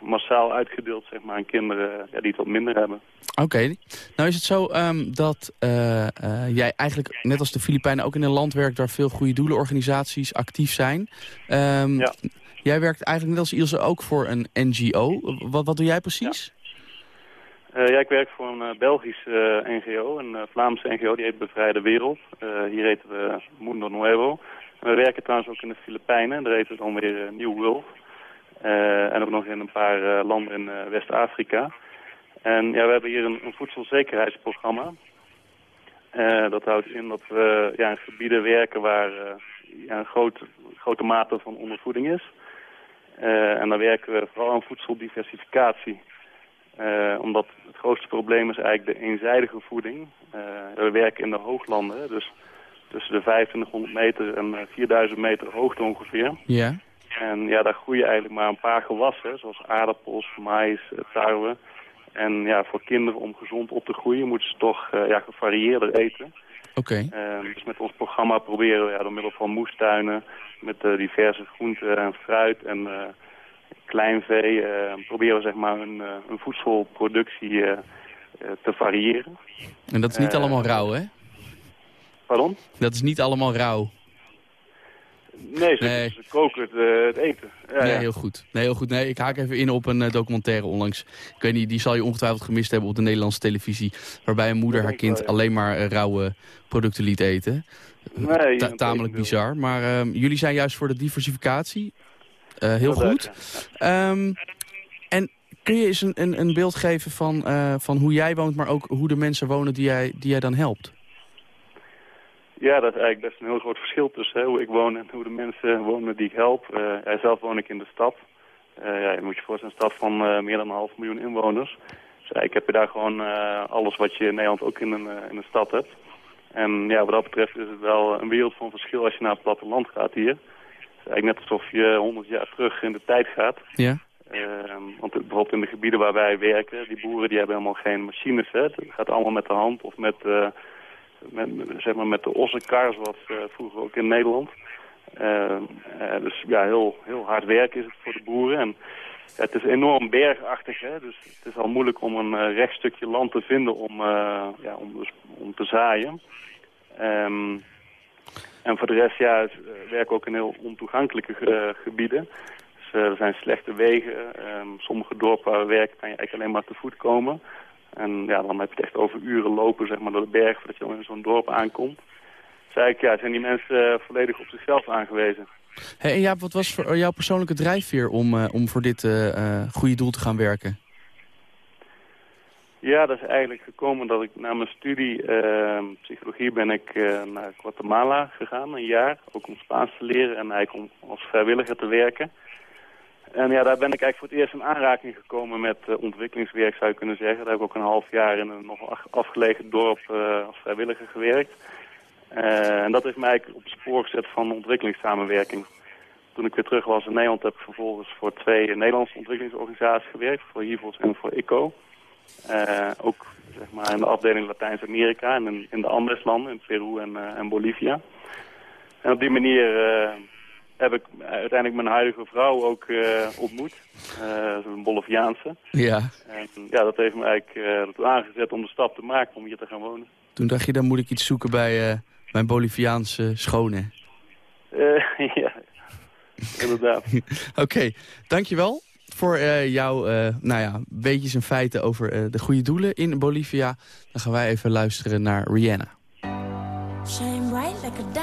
[SPEAKER 5] massaal uitgedeeld zeg maar, aan kinderen ja, die het wat minder hebben.
[SPEAKER 3] Oké. Nou is het zo um, dat jij eigenlijk, net als de Filipijnen, ook in een land werkt... waar veel goede doelenorganisaties actief zijn. Um,
[SPEAKER 5] ja.
[SPEAKER 3] Jij werkt eigenlijk net als Ilse ook voor een NGO. Wat, wat doe jij precies?
[SPEAKER 5] Ja. ja, ik werk voor een Belgische NGO, een Vlaamse NGO, die heet Bevrijde Wereld. hier heet we Mundo Nuevo. We werken trouwens ook in de Filipijnen. Daar heet het dan weer New World. En ook nog in een paar landen in West-Afrika. En ja, we hebben hier een, voedselzekerheidsprogramma. dat houdt in dat we ja, in gebieden werken waar een groot, grote mate van ondervoeding is. En dan werken we vooral aan voedseldiversificatie. omdat het grootste probleem is eigenlijk de eenzijdige voeding. we werken in de hooglanden, dus tussen de 2500 meter en 4000 eh, meter hoogte ongeveer.
[SPEAKER 3] Ja.
[SPEAKER 5] En ja, daar groeien eigenlijk maar een paar gewassen, zoals aardappels, maïs, eh, tarwe. En ja, voor kinderen om gezond op te groeien moeten ze toch ja, gevarieerder eten.
[SPEAKER 3] Oké.
[SPEAKER 5] Okay. dus met ons programma proberen we ja, door middel van moestuinen, met uh, diverse groenten en fruit en uh, kleinvee, proberen we zeg maar een, een voedselproductie te variëren.
[SPEAKER 3] En dat is niet allemaal rauw, hè?
[SPEAKER 5] Pardon?
[SPEAKER 3] Dat is niet allemaal rauw.
[SPEAKER 5] Nee, ze, nee. ze koken het, uh, het eten. Ja,
[SPEAKER 3] nee,
[SPEAKER 5] ja.
[SPEAKER 3] heel goed. Nee, heel goed. Nee, ik haak even in op een uh, documentaire onlangs. Ik weet niet, die zal je ongetwijfeld gemist hebben op de Nederlandse televisie. Waarbij een moeder haar kind alleen maar uh, rauwe producten liet eten.
[SPEAKER 5] Nee,
[SPEAKER 3] Ta tamelijk bizar. Maar ehm, jullie zijn juist voor de diversificatie. heel goed. Um, en kun je eens een, een, een beeld geven van, van hoe jij woont, maar ook hoe de mensen wonen die jij, die jij dan helpt?
[SPEAKER 5] Ja, dat is eigenlijk best een heel groot verschil tussen hè, hoe ik woon en hoe de mensen wonen die ik help. Uh, zelf woon ik in de stad. Uh, ja, je moet je voorstellen, een stad van uh, meer dan een half miljoen inwoners. Dus ik heb daar gewoon alles wat je in Nederland ook in een, in een stad hebt. En ja, wat dat betreft is het wel een wereld van verschil als je naar het platteland gaat hier. Het is eigenlijk net alsof je honderd jaar terug in de tijd gaat.
[SPEAKER 3] Ja.
[SPEAKER 5] want bijvoorbeeld in de gebieden waar wij werken, die boeren die hebben helemaal geen machines. Hè. Het gaat allemaal met de hand of met met, zeg maar met de ossenkar, zoals uh, vroeger ook in Nederland. Uh, uh, dus ja, heel, heel hard werk is het voor de boeren. En ja, het is enorm bergachtig, hè? dus het is al moeilijk om een recht stukje land te vinden om, ja, om, dus, om te zaaien. Um, en voor de rest, ja, werken ook in heel ontoegankelijke gebieden. Dus er zijn slechte wegen. Um, sommige dorpen waar we werken kan je eigenlijk alleen maar te voet komen. En ja, dan heb je het echt over uren lopen zeg maar, door de berg voordat je in zo'n dorp aankomt. zei ik, ja, zijn die mensen volledig op zichzelf aangewezen.
[SPEAKER 13] Hey, en Jaap, wat was voor jouw persoonlijke drijfveer om, om voor dit goede doel te gaan werken?
[SPEAKER 5] Ja, dat is eigenlijk gekomen dat ik na mijn studie uh, psychologie ben ik naar Guatemala gegaan, een jaar. Ook om Spaans te leren en eigenlijk om als vrijwilliger te werken. En ja, daar ben ik eigenlijk voor het eerst in aanraking gekomen met uh, ontwikkelingswerk, zou je kunnen zeggen. Daar heb ik ook een half jaar in een nog afgelegen dorp als vrijwilliger gewerkt. en dat heeft mij eigenlijk op het spoor gezet van ontwikkelingssamenwerking. Toen ik weer terug was in Nederland heb ik vervolgens voor twee Nederlandse ontwikkelingsorganisaties gewerkt. Voor HIVOS en voor ICO. Uh, ook zeg maar, in de afdeling Latijns-Amerika en in, in, de Andeslanden, in Peru en, uh, en Bolivia. En op die manier uh, heb ik uiteindelijk mijn huidige vrouw ook ontmoet. een Boliviaanse.
[SPEAKER 13] Ja.
[SPEAKER 5] En ja, dat heeft me eigenlijk ertoe aangezet om de stap te maken om hier te gaan wonen.
[SPEAKER 13] Toen dacht je, dan moet ik iets zoeken bij mijn Boliviaanse schone.
[SPEAKER 5] ja, inderdaad.
[SPEAKER 13] Oké, okay, dankjewel voor uh, jouw uh, nou ja, weetjes en feiten over uh, de goede doelen in Bolivia. Dan gaan wij even luisteren naar Rihanna. Shine bright like a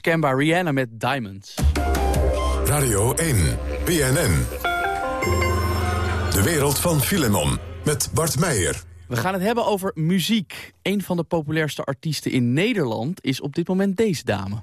[SPEAKER 13] Onmiskenbaar Rihanna met Diamonds.
[SPEAKER 2] Radio 1, BNN. De wereld van Filemon. Met Bart Meijer.
[SPEAKER 3] We gaan het hebben over muziek. Een van de populairste artiesten in Nederland is op dit moment deze dame.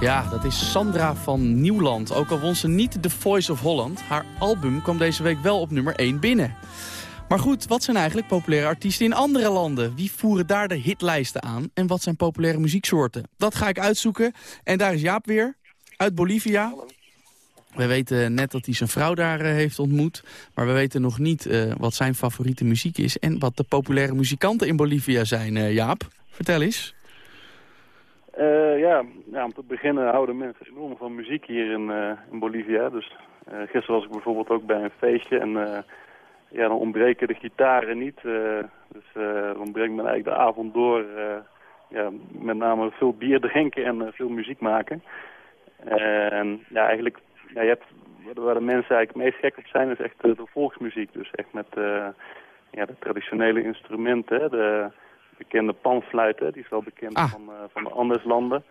[SPEAKER 3] Ja, dat is Sandra van Nieuwland. Ook al won ze niet The Voice of Holland. Haar album kwam deze week wel op nummer 1 binnen. Maar goed, wat zijn eigenlijk populaire artiesten in andere landen? Wie voeren daar de hitlijsten aan? En wat zijn populaire muzieksoorten? Dat ga ik uitzoeken. En daar is Jaap weer, uit Bolivia. We weten net dat hij zijn vrouw daar eh, heeft ontmoet. Maar we weten nog niet eh, wat zijn favoriete muziek is... en wat de populaire muzikanten in Bolivia zijn. Eh, Jaap, vertel eens.
[SPEAKER 5] Eh, ja, ja, om te beginnen houden mensen enorm van muziek hier in, eh, in Bolivia. Dus eh, gisteren was ik bijvoorbeeld ook bij een feestje en ja, dan ontbreken de gitaren niet. dus dan brengt men eigenlijk de avond door ja, met name veel bier drinken en veel muziek maken. En ja, eigenlijk, ja, hebt, waar- de mensen eigenlijk meest gek op zijn, is echt de volksmuziek. Dus echt met ja, de traditionele instrumenten, de bekende panfluit, hè, die is wel bekend van, eh, van de Anderslanden.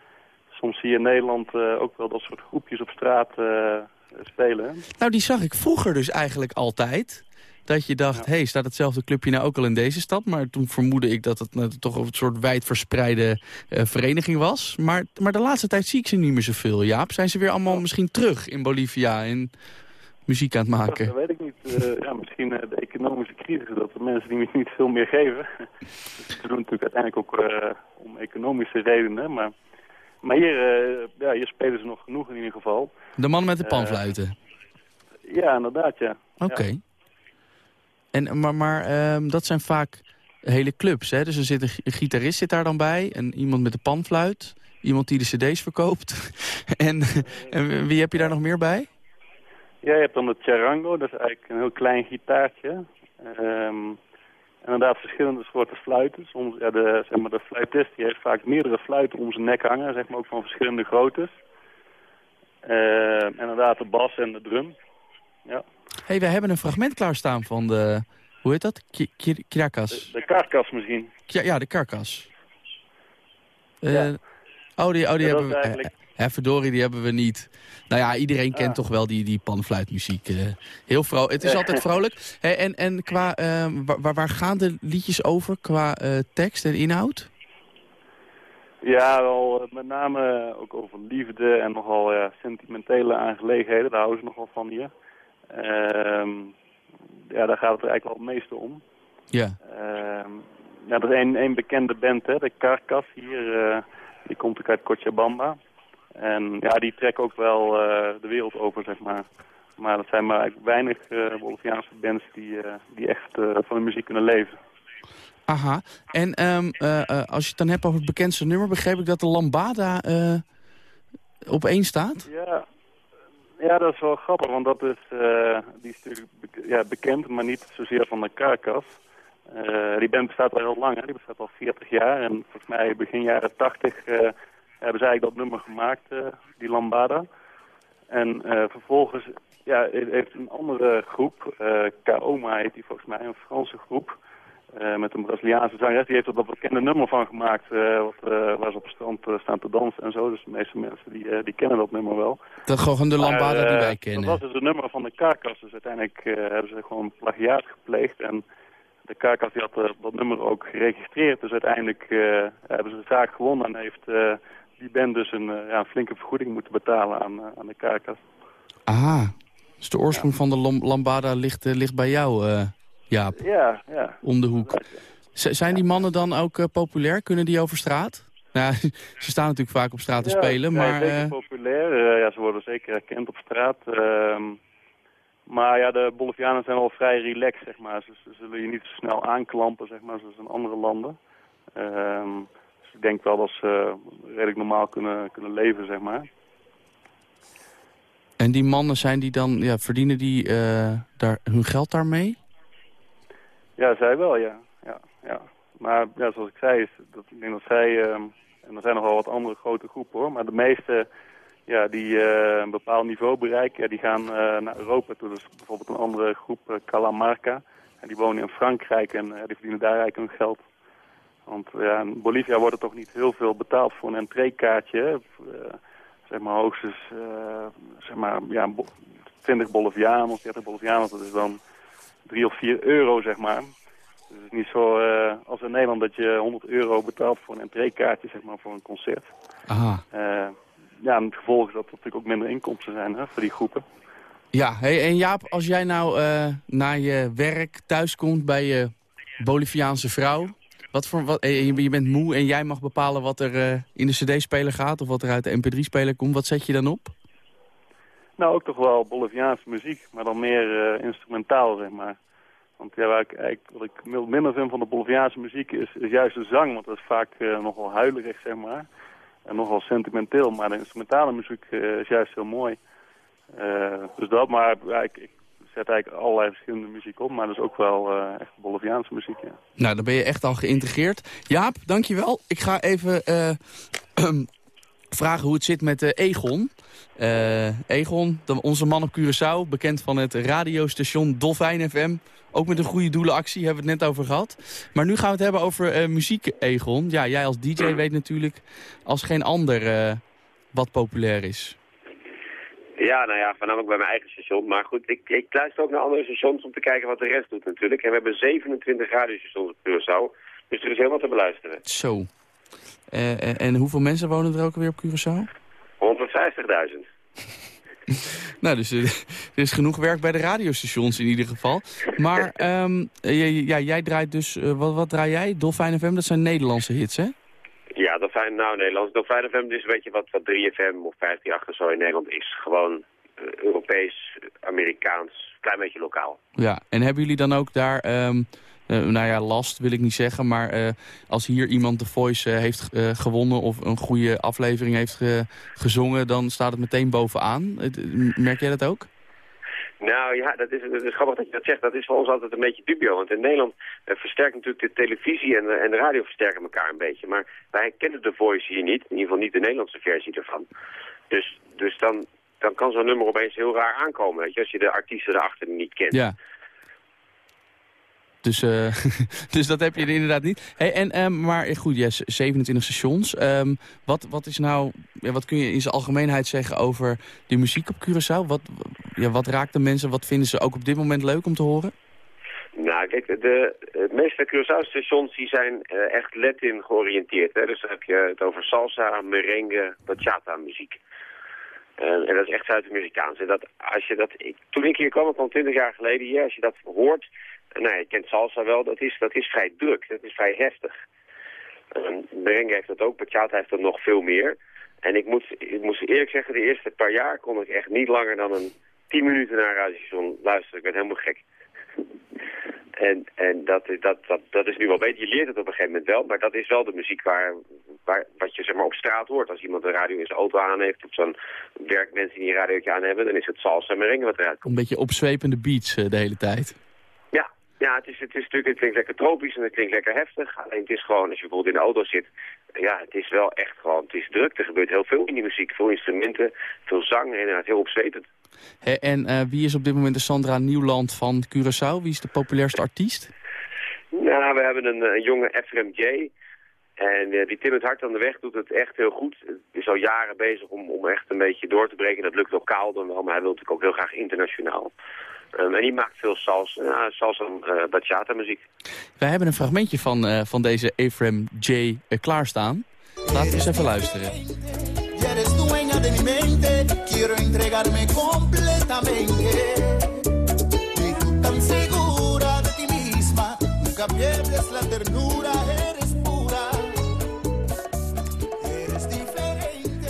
[SPEAKER 5] Soms zie je in Nederland eh, ook wel dat soort groepjes op straat eh, spelen.
[SPEAKER 3] Nou, die zag ik vroeger dus eigenlijk altijd. Dat je dacht, hé, hey, staat hetzelfde clubje nou ook al in deze stad? Maar toen vermoedde ik dat het nou, toch een soort wijdverspreide eh, vereniging was. Maar, maar de laatste tijd zie ik ze niet meer zoveel, Jaap. Zijn ze weer allemaal misschien terug in Bolivia en muziek aan het maken?
[SPEAKER 5] Dat weet ik niet. Ja, misschien de economische crisis, dat de mensen die niet veel meer geven. Dus ze doen natuurlijk uiteindelijk ook eh, om economische redenen. Maar, maar hier, eh, ja, hier spelen ze nog genoeg in ieder geval.
[SPEAKER 3] De man met de
[SPEAKER 5] Eh,
[SPEAKER 3] panfluiten.
[SPEAKER 5] Ja, inderdaad, ja.
[SPEAKER 3] Oké.
[SPEAKER 5] Ja.
[SPEAKER 3] En, maar maar ehm, dat zijn vaak hele clubs, hè? Dus er zit een gitarist zit daar dan bij, en iemand met de panfluit, iemand die de cd's verkoopt. en, en wie heb je daar nog meer bij?
[SPEAKER 5] Ja, je hebt dan de charango, dat is eigenlijk een heel klein gitaartje. Ehm, inderdaad verschillende soorten fluiten. Soms, ja, de, zeg maar, de fluitist die heeft vaak meerdere fluiten om zijn nek hangen, zeg maar ook van verschillende groottes. Ehm, inderdaad de bas en de drum. Ja.
[SPEAKER 3] hey, wij hebben een fragment klaarstaan van de, hoe heet dat? Kirakas.
[SPEAKER 5] De karkas misschien.
[SPEAKER 3] Ja, ja, de karkas. Eh,
[SPEAKER 5] Ja.
[SPEAKER 3] Oh, die, oh, die
[SPEAKER 5] Ja,
[SPEAKER 3] hebben we...
[SPEAKER 5] eigenlijk-
[SPEAKER 3] eh, Hè, verdorie, die hebben we niet. Nou ja, iedereen kent
[SPEAKER 5] Ah.
[SPEAKER 3] toch wel die, die panfluitmuziek. eh. heel vrolijk. Het is altijd vrolijk. En en qua, eh, waar, waar- gaan de liedjes over qua eh, tekst en inhoud?
[SPEAKER 5] Ja, wel eh, met name ook over liefde en nogal ja, sentimentele aangelegenheden. Daar houden ze nogal van hier. Ehm, ja, daar gaat het er eigenlijk wel het meeste om.
[SPEAKER 3] Ja.
[SPEAKER 5] Ehm, ja, er is één, één bekende band, hè, de Carcass hier. die komt ook uit Cochabamba. En ja, die trekken ook wel eh, de wereld over, zeg maar. Maar dat zijn maar weinig eh Boliviaanse bands die, eh, die echt van de muziek kunnen leven.
[SPEAKER 3] Aha. En ehm, eh, eh, als je het dan hebt over het bekendste nummer... begreep ik dat de Lambada op één staat?
[SPEAKER 5] Ja, ja, dat is wel grappig, want dat is, die is natuurlijk ja, bekend, maar niet zozeer van de. Eh, die band bestaat al heel lang, hè. die bestaat al 40 jaar. En volgens mij begin jaren 80 eh, hebben ze eigenlijk dat nummer gemaakt, eh, die Lambada. En eh, vervolgens ja, he- heeft een andere groep, eh Kaoma heet die volgens mij, een Franse groep... met een Braziliaanse zangeres, die heeft er dat bekende nummer van gemaakt, wat, eh, waar ze op het strand staan te dansen en zo. Dus de meeste mensen die, die kennen dat nummer wel.
[SPEAKER 3] Dat gewoon de Lambada die wij kennen.
[SPEAKER 5] Dat was dus een nummer van de Carcass. Dus uiteindelijk hebben ze gewoon plagiaat gepleegd. En de Carcass die had dat nummer ook geregistreerd. Dus uiteindelijk hebben ze de zaak gewonnen. En heeft die band dus een, eh, ja, flinke vergoeding moeten betalen aan, eh, aan de Carcass.
[SPEAKER 3] Aha. Dus de oorsprong van de Lam- Lambada ligt, eh, ligt bij jou, Jaap,
[SPEAKER 5] Ja, ja.
[SPEAKER 3] om de hoek. Z- zijn die mannen dan ook populair? Kunnen die over straat? Nou, ze staan natuurlijk vaak op straat te
[SPEAKER 5] Ja,
[SPEAKER 3] spelen,
[SPEAKER 5] ja,
[SPEAKER 3] maar...
[SPEAKER 5] zeker
[SPEAKER 3] eh,
[SPEAKER 5] populair. Ja, ze worden zeker herkend op straat. Ehm, maar ja, de Bolivianen zijn wel vrij relaxed, zeg maar. Ze, ze zullen je niet zo snel aanklampen, zeg maar, zoals in andere landen. Ehm, ik denk wel dat ze redelijk normaal kunnen, kunnen leven, zeg maar.
[SPEAKER 3] En die mannen zijn die dan, ja, verdienen die eh, daar hun geld daarmee?
[SPEAKER 5] Ja, zij wel, ja. ja, ja. Maar ja, zoals ik zei, is dat, ik denk dat zij... ehm, en er zijn nog wel wat andere grote groepen hoor. Maar de meeste ja, die eh, een bepaald niveau bereiken, ja, die gaan eh, naar Europa toe. Dus bijvoorbeeld een andere groep, uh, Calamarca. En die wonen in Frankrijk en die verdienen daar eigenlijk hun geld. Want ja, in Bolivia wordt er toch niet heel veel betaald voor een entreekaartje. zeg maar hoogstens zeg maar, ja, 20 Bolivianen of 30 Bolivianen. Dat is dan 3 of 4 euro, zeg maar. Dus het is niet zo als in Nederland dat je 100 euro betaalt voor een entreekaartje, zeg maar, voor een concert.
[SPEAKER 3] Aha
[SPEAKER 5] ja, en het gevolg is dat er natuurlijk ook minder inkomsten zijn hè, voor die groepen.
[SPEAKER 3] Ja, hey, en Jaap, als jij nou uh, naar je werk thuiskomt bij je Boliviaanse vrouw... Wat voor, wat, eh, je bent moe en jij mag bepalen wat er uh, in de cd-speler gaat... of wat er uit de mp3-speler komt. Wat zet je dan op?
[SPEAKER 5] Nou, ook toch wel Boliviaanse muziek, maar dan meer uh, instrumentaal, zeg maar. Want ja, eigenlijk, wat ik minder vind van de Boliviaanse muziek is, is juist de zang. Want dat is vaak nogal huilerig, zeg maar en nogal sentimenteel. Maar de instrumentale muziek is juist heel mooi. Dus dat, maar ik, zet eigenlijk allerlei verschillende muziek op. Maar dat is ook wel uh, echt Boliviaanse muziek, ja.
[SPEAKER 3] Nou, dan ben je echt al geïntegreerd. Jaap, dankjewel. Ik ga even vragen hoe het zit met Egon. Egon, onze man op Curaçao, bekend van het radiostation Dolfijn FM... Ook met een goede doelenactie hebben we het net over gehad. Maar nu gaan we het hebben over muziek, Egon. Ja, jij als DJ weet natuurlijk als geen ander wat populair is.
[SPEAKER 4] Ja, nou ja, voornamelijk bij mijn eigen station. Maar goed, ik, ik luister ook naar andere stations om te kijken wat de rest doet natuurlijk. En we hebben 27 radiostations op Curaçao. Dus er is heel wat te beluisteren.
[SPEAKER 3] Zo. Uh, en hoeveel mensen wonen er ook weer op Curaçao?
[SPEAKER 4] 150.000.
[SPEAKER 3] nou, dus uh, er is genoeg werk bij de radiostations in ieder geval. Maar um, ja, jij draait dus, uh, wat, wat draai jij? Dolfijn FM, dat zijn Nederlandse hits, hè?
[SPEAKER 4] Dolfijn, nou Nederlands. Dolfijn FM is een beetje wat, wat 3FM of 538 zo in Nederland is. Gewoon uh, Europees, Amerikaans, klein beetje lokaal.
[SPEAKER 3] Ja, en hebben jullie dan ook daar... Um, uh, nou ja, last wil ik niet zeggen. Maar uh, als hier iemand de Voice heeft gewonnen of een goede aflevering heeft gezongen... dan staat het meteen bovenaan. merk jij dat ook?
[SPEAKER 4] Nou ja, dat is, is grappig dat je dat zegt. Dat is voor ons altijd een beetje dubio. Want in Nederland versterkt natuurlijk de televisie en de, en de radio versterken elkaar een beetje. Maar wij kennen de Voice hier niet. In ieder geval niet de Nederlandse versie ervan. Dus, dus dan, dan kan zo'n nummer opeens heel raar aankomen. Weet je, als je de artiesten erachter niet kent.
[SPEAKER 3] Ja. Dus, uh, dus dat heb je er inderdaad niet. Hey, en, um, maar goed, yes, 27 stations. Um, wat, wat, is nou, ja, wat kun je in zijn algemeenheid zeggen over de muziek op Curaçao? Wat, ja, wat raakt de mensen? Wat vinden ze ook op dit moment leuk om te horen?
[SPEAKER 4] Nou, kijk, de, meeste Curaçao-stations die zijn uh, echt Latin georiënteerd. Hè? Dus dan heb je het over salsa, merengue, bachata muziek. Uh, en dat is echt Zuid-Amerikaans. En dat, als je dat, toen ik hier kwam, al 20 jaar geleden hier, als je dat hoort, nou, je kent salsa wel, dat is, dat is vrij druk, dat is vrij heftig. Um, Merengue heeft dat ook, bachata heeft dat nog veel meer. En ik moet, ik moet eerlijk zeggen, de eerste paar jaar kon ik echt niet langer dan een tien minuten naar een radiostation luisteren. Ik werd helemaal gek. en en dat, dat, dat, dat is nu wel beter. Je leert het op een gegeven moment wel, maar dat is wel de muziek waar, waar, wat je zeg maar, op straat hoort. Als iemand een radio in zijn auto aan heeft of zo'n werkmensen die een radiootje aan hebben, dan is het salsa en merengue wat eruit komt.
[SPEAKER 3] Een beetje opzwepende beats uh, de hele tijd.
[SPEAKER 4] Ja, het, is, het, is natuurlijk, het klinkt lekker tropisch en het klinkt lekker heftig. Alleen het is gewoon, als je bijvoorbeeld in de auto zit... Ja, het is wel echt gewoon, het is druk. Er gebeurt heel veel in die muziek. Veel instrumenten, veel zang en het heel opzwetend.
[SPEAKER 3] en uh, wie is op dit moment de Sandra Nieuwland van Curaçao? Wie is de populairste artiest?
[SPEAKER 4] Nou, we hebben een, een jonge FMJ. En uh, die Tim het Hart aan de weg doet het echt heel goed. Is al jaren bezig om, om echt een beetje door te breken. Dat lukt lokaal dan wel, maar hij wil natuurlijk ook heel graag internationaal. Um, en die maakt veel salsa, uh, salsa uh, bachata muziek.
[SPEAKER 3] Wij hebben een fragmentje van, uh, van deze Ephraim J uh, klaarstaan. Laten we eens even luisteren.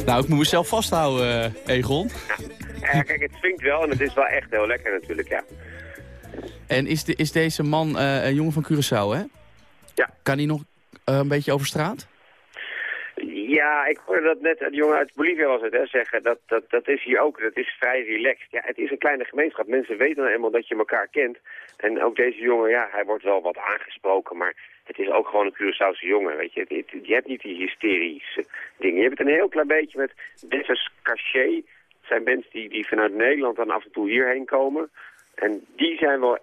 [SPEAKER 3] Nou, ik moet mezelf vasthouden, Egon.
[SPEAKER 4] Ja, kijk, het swingt wel en het is wel echt heel lekker natuurlijk, ja.
[SPEAKER 3] En is, de, is deze man uh, een jongen van Curaçao, hè?
[SPEAKER 4] Ja.
[SPEAKER 3] Kan hij nog uh, een beetje over straat?
[SPEAKER 4] Ja, ik hoorde dat net, de jongen uit Bolivia was het, hè, zeggen. Dat, dat, dat is hier ook, dat is vrij relaxed. Ja, het is een kleine gemeenschap. Mensen weten nou eenmaal dat je elkaar kent. En ook deze jongen, ja, hij wordt wel wat aangesproken, maar het is ook gewoon een Curaçaose jongen, weet je. Het- je hebt niet die hysterische dingen. Je hebt het een heel klein beetje met Dessers Cachet. Het zijn bands die, die vanuit Nederland dan af en toe hierheen komen. En die zijn wel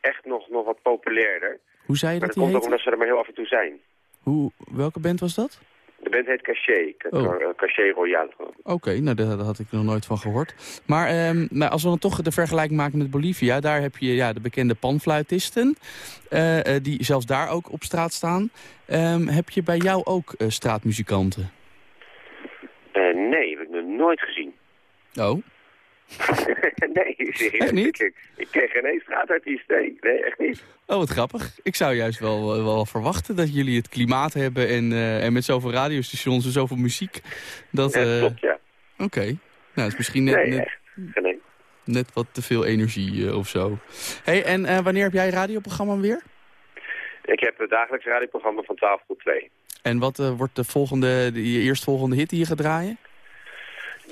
[SPEAKER 4] echt nog, nog wat populairder.
[SPEAKER 3] Hoe zei je
[SPEAKER 4] Maar
[SPEAKER 3] dat
[SPEAKER 4] dat
[SPEAKER 3] die
[SPEAKER 4] komt ook omdat ze er maar heel af en toe zijn.
[SPEAKER 3] Hoe, welke band was dat?
[SPEAKER 4] De band heet Cachet.
[SPEAKER 3] Oh.
[SPEAKER 4] Oh. Cachet Royale.
[SPEAKER 3] Oké, nou daar, daar had ik nog nooit van gehoord. Maar nou, als we dan toch de vergelijking maken met Bolivia... daar heb je ja, de bekende panfluitisten... eh, eh, die zelfs daar ook op straat staan. Ehm, heb je bij jou ook eh, straatmuzikanten?
[SPEAKER 4] Eh, nee, heb ik nog nooit gezien.
[SPEAKER 3] Oh,
[SPEAKER 4] nee, serieus.
[SPEAKER 3] Echt niet?
[SPEAKER 4] Ik, ik ken geen straatartiest. Nee, nee, echt niet.
[SPEAKER 3] oh wat grappig. Ik zou juist wel, wel verwachten dat jullie het klimaat hebben... en, eh, en met zoveel radiostations en zoveel muziek. Dat,
[SPEAKER 4] Ja,
[SPEAKER 3] eh,
[SPEAKER 4] klopt, ja.
[SPEAKER 3] Oké, nou dat is misschien net,
[SPEAKER 4] Nee,
[SPEAKER 3] net, net wat te veel energie eh, of zo. hey, en eh, wanneer heb jij een radioprogramma weer?
[SPEAKER 4] Ik heb het dagelijks radioprogramma van 12 tot 2.
[SPEAKER 3] En wat eh, wordt de volgende, de, je eerstvolgende hit die je gaat draaien?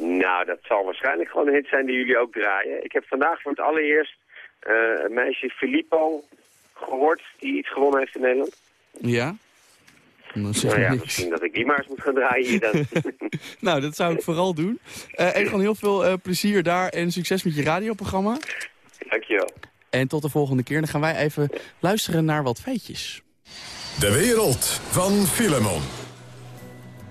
[SPEAKER 4] Nou, dat zal waarschijnlijk gewoon een hit zijn die jullie ook draaien. Ik heb vandaag voor het allereerst eh een meisje Filippo gehoord die iets gewonnen heeft in Nederland.
[SPEAKER 3] Ja? Dan zeg
[SPEAKER 4] Nou ja,
[SPEAKER 3] niks.
[SPEAKER 4] misschien dat ik die maar eens moet gaan draaien hier dan.
[SPEAKER 3] Nou, dat zou ik vooral doen. Eh, en gewoon heel veel eh, plezier daar en succes met je radioprogramma.
[SPEAKER 4] Dankjewel.
[SPEAKER 3] En tot de volgende keer. Dan gaan wij even luisteren naar wat feitjes.
[SPEAKER 2] De wereld van Filemon.